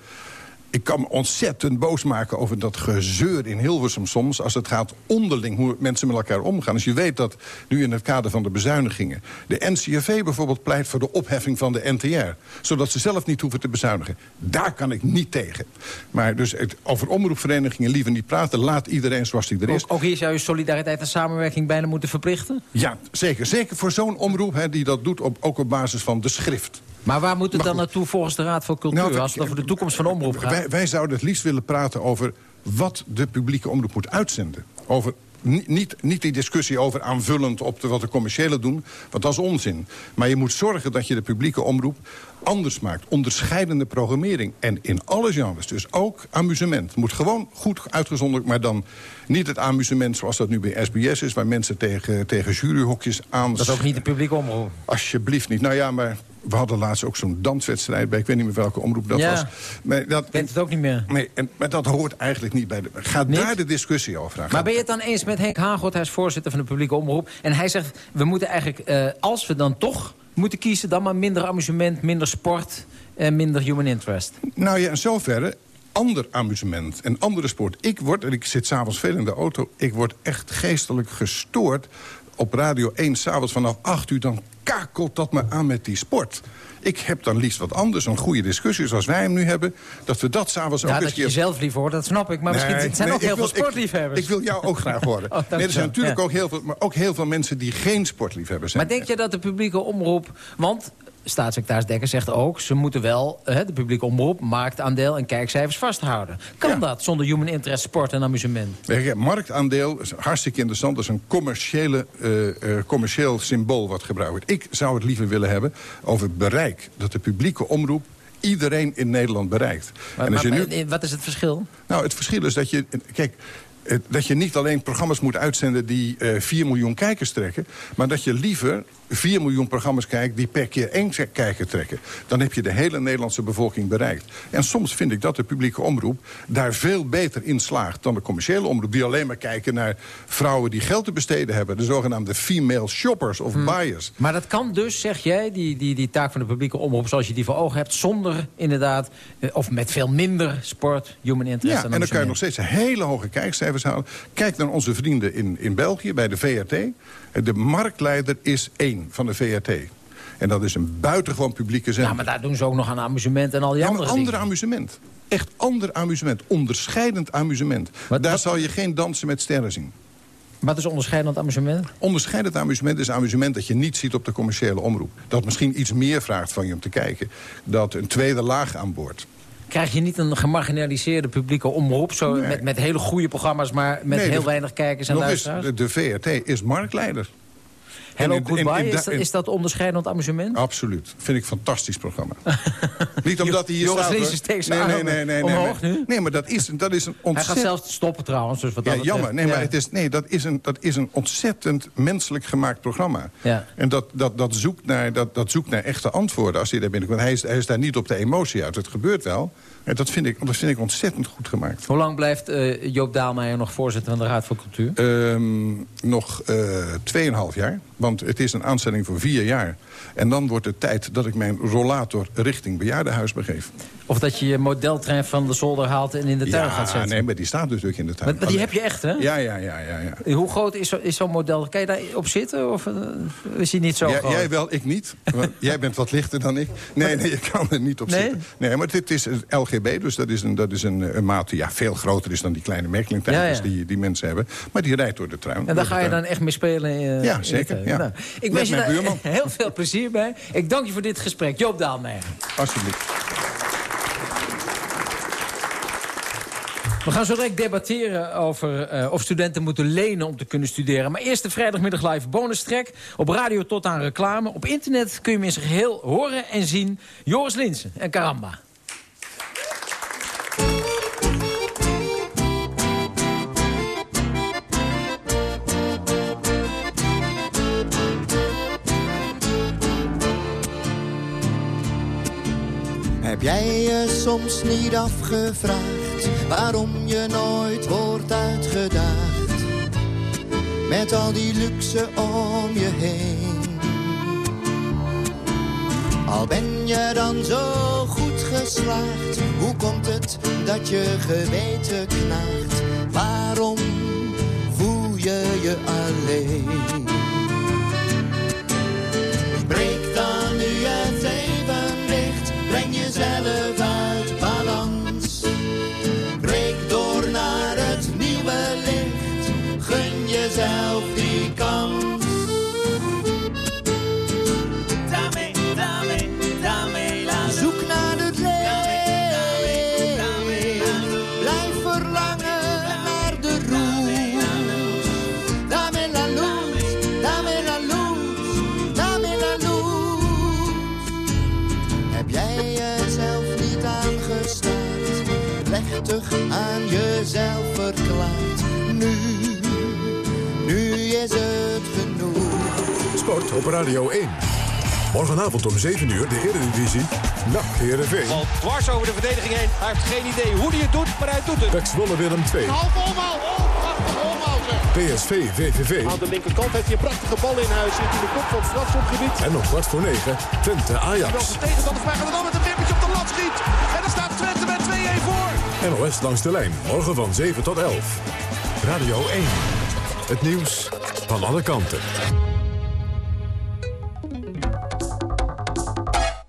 Ik kan me ontzettend boos maken over dat gezeur in Hilversum soms... als het gaat onderling hoe mensen met elkaar omgaan. Als je weet dat nu in het kader van de bezuinigingen... de NCRV bijvoorbeeld pleit voor de opheffing van de NTR. Zodat ze zelf niet hoeven te bezuinigen. Daar kan ik niet tegen. Maar dus het, over omroepverenigingen liever niet praten. Laat iedereen zoals hij er is. Ook, ook hier zou je solidariteit en samenwerking bijna moeten verplichten? Ja, zeker. Zeker voor zo'n omroep hè, die dat doet op, ook op basis van de schrift. Maar waar moet het dan naartoe volgens de Raad voor Cultuur... Nou, als het over de toekomst van de omroep gaat? Wij, wij, zouden het liefst willen praten over wat de publieke omroep moet uitzenden. Over niet, niet die discussie over aanvullend op de, wat de commerciële doen, want dat is onzin. Maar je moet zorgen dat je de publieke omroep anders maakt. Onderscheidende programmering. En in alle genres, dus ook amusement. Moet gewoon goed uitgezonderd, maar dan niet het amusement zoals dat nu bij SBS is... waar mensen tegen, tegen juryhokjes aan... Dat is ook niet de publieke omroep. Alsjeblieft niet. Nou ja, maar we hadden laatst ook zo'n danswedstrijd bij. Ik weet niet meer welke omroep dat ja, was. Maar dat weet het ook niet meer. Nee, en, maar dat hoort eigenlijk niet bij de... Ga niet? daar de discussie over aan. Maar ben je het dan eens met Henk Hagort? Hij is voorzitter van de publieke omroep. En hij zegt, we moeten eigenlijk, uh, als we dan toch moeten kiezen... dan maar minder amusement, minder sport en minder human interest. Nou ja, in zoverre ander amusement en andere sport. Ik word, en ik zit s'avonds veel in de auto... ik word echt geestelijk gestoord op Radio 1 s'avonds vanaf 8 uur... dan kakelt dat me aan met die sport. Ik heb dan liefst wat anders, een goede discussie zoals wij hem nu hebben... dat we dat s'avonds ja, ook dat eens... je jezelf lief hoort, dat snap ik. Maar nee, misschien zijn er ook heel wil, veel sportliefhebbers. Ik, ik, wil jou ook graag horen. oh, nee, er zijn natuurlijk ja. ook, heel veel, maar ook heel veel mensen die geen sportliefhebbers zijn. Maar denk je dat de publieke omroep... want staatssecretaris Dekker zegt ook... ze moeten wel, uh, de publieke omroep, marktaandeel en kijkcijfers vasthouden. Kan dat zonder human interest, sport en amusement? Ja, marktaandeel is hartstikke interessant. Dat is een commerciële, uh, uh, commercieel symbool wat gebruikt wordt. Ik zou het liever willen hebben over het bereik. Dat de publieke omroep iedereen in Nederland bereikt. Maar, en als je nu... wat is het verschil? Nou, het verschil is dat je... Kijk, dat je niet alleen programma's moet uitzenden die uh, 4 miljoen kijkers trekken... maar dat je liever 4 miljoen programma's kijkt die per keer één kijker trekken. Dan heb je de hele Nederlandse bevolking bereikt. En soms vind ik dat de publieke omroep daar veel beter in slaagt... dan de commerciële omroep, die alleen maar kijken naar vrouwen die geld te besteden hebben. De zogenaamde female shoppers of hmm. buyers. Maar dat kan dus, zeg jij, die, die, die taak van de publieke omroep... zoals je die voor ogen hebt, zonder inderdaad... Eh, of met veel minder sport, human interest... Ja, en dan kan je nog steeds hele hoge kijkcijfers halen. Kijk naar onze vrienden in, in België, bij de VRT. De marktleider is één van de VRT. En dat is een buitengewoon publieke zender. Ja, maar daar doen ze ook nog aan amusement en al die ja, andere andere amusement. Echt ander amusement. Onderscheidend amusement. Daar zal je geen dansen met sterren zien. Wat is onderscheidend amusement? Onderscheidend amusement is amusement dat je niet ziet op de commerciële omroep. Dat misschien iets meer vraagt van je om te kijken. Dat een tweede laag aan boord. Krijg je niet een gemarginaliseerde publieke omroep... Zo met, met hele goede programma's, maar met heel weinig kijkers en luisteraars? de, de VRT is marktleider. Hello in, Goodbye, is, dat, is dat onderscheidend amusement? Absoluut. Vind ik een fantastisch programma. Niet omdat hij hier staat... Joris steeds nee, nee, nee, nee, omhoog nee, nee, maar dat is, dat is een ontzettend... Hij gaat zelfs stoppen trouwens. Dus wat ja, jammer. Nee, maar het is, nee, dat, is een, dat is een ontzettend menselijk gemaakt programma. Ja. En dat, dat, dat, zoekt naar, dat, dat zoekt naar echte antwoorden als hij daar binnenkomt. Hij is, hij is daar niet op de emotie uit. Het gebeurt wel. En dat vind ik, dat vind ik ontzettend goed gemaakt. Hoe lang blijft uh, Joop Daalmeijer nog voorzitter van de Raad voor Cultuur? Um, nog uh, 2,5 jaar. Want het is een aanstelling voor vier jaar. En dan wordt het tijd dat ik mijn rollator richting bejaardenhuis begeef. Of dat je je modeltrein van de zolder haalt en in de tuin gaat zetten. nee, maar die staat natuurlijk in de tuin. Maar, maar die heb je echt, hè? Ja, ja, ja. ja, ja. Hoe groot is, zo, is zo'n model? Kan je daar op zitten of uh, is hij niet zo ja, groot? Jij wel, ik niet. jij bent wat lichter dan ik. Nee, nee, je kan er niet op nee? zitten. Nee, maar dit is een LGB, dus dat is een, dat is een, een maat die ja, veel groter is dan die kleine merkelingtuintjes ja, ja. die, die mensen hebben. Maar die rijdt door de tuin. En daar ga je dan echt mee spelen? Uh, ja, zeker. Ja. Nou, ik wens je daar buurman. heel veel plezier bij. Ik dank je voor dit gesprek. Joop Daalmeijer. Alsjeblieft. We gaan zo direct debatteren over uh, of studenten moeten lenen om te kunnen studeren. Maar eerst de vrijdagmiddag live bonus track. Op radio tot aan reclame. Op internet kun je hem in zijn geheel horen en zien. Joris Linsen en Karamba. Heb jij je soms niet afgevraagd waarom je nooit wordt uitgedaagd? Met al die luxe om je heen. Al ben je dan zo goed geslaagd, hoe komt het dat je geweten knaagt? Waarom voel je je alleen? Sport op Radio 1. Morgenavond om 7 uur de Eredivisie. NAC Heerenveen. Bal dwars over de verdediging heen. Hij heeft geen idee hoe hij het doet, maar hij doet het. Pek Zwolle Willem 2. Half omhaal. Oh, prachtig omhaal zeg. PSV VVV. Aan de linkerkant heeft hij een prachtige bal in huis. Zit in de kop van het strafschopgebied. En nog kwart voor 9 Twente Ajax. Wel de tegenstander vragen en dan met een wippertje op de lat schiet. En dan staat Twente met 2-1 voor. NOS langs de lijn. Morgen van 7 tot 11. Radio 1. Het nieuws van alle kanten.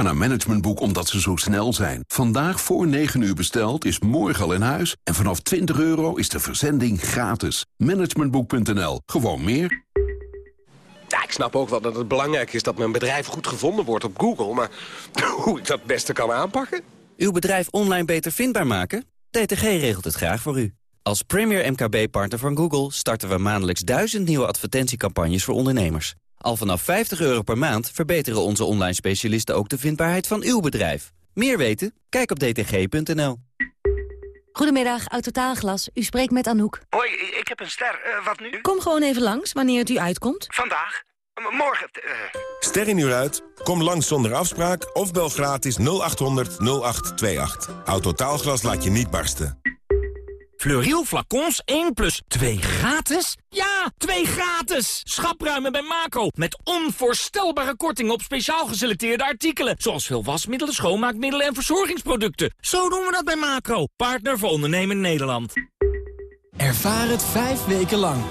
Ga naar Managementboek omdat ze zo snel zijn. Vandaag voor 9 uur besteld is morgen al in huis. En vanaf 20 euro is de verzending gratis. Managementboek.nl. Gewoon meer. Ja, ik snap ook wel dat het belangrijk is dat mijn bedrijf goed gevonden wordt op Google. Maar hoe ik dat het beste kan aanpakken? Uw bedrijf online beter vindbaar maken? DTG regelt het graag voor u. Als premier MKB-partner van Google starten we maandelijks duizend nieuwe advertentiecampagnes voor ondernemers. Al vanaf 50 euro per maand verbeteren onze online specialisten ook de vindbaarheid van uw bedrijf. Meer weten? Kijk op dtg.nl. Goedemiddag, Autotaalglas. U spreekt met Anouk. Hoi, ik heb een ster. Eh, wat nu? Kom gewoon even langs, wanneer het u uitkomt. Vandaag? M- morgen? eh. Ster in uur uit? Kom langs zonder afspraak of bel gratis 0800 0828. Autotaalglas laat je niet barsten. Fleuriel flacons 1 plus 2 gratis? Ja, 2 gratis! Schapruimen bij Macro. Met onvoorstelbare kortingen op speciaal geselecteerde artikelen. Zoals veel wasmiddelen, schoonmaakmiddelen en verzorgingsproducten. Zo doen we dat bij Macro. Partner voor ondernemen Nederland. Ervaar het vijf weken lang.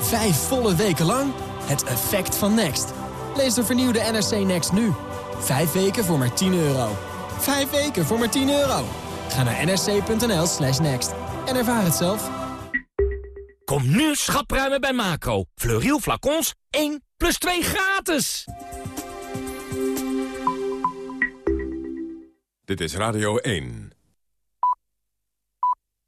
Vijf volle weken lang. Het effect van Next. Lees de vernieuwde NRC Next nu. Vijf weken voor maar 10 euro. Vijf weken voor maar 10 euro. Ga naar nrc.nl slash next. En ervaar het zelf. Kom nu schapruimen bij Macro. Fleuriel flacons 1 plus 2 gratis. Dit is Radio 1.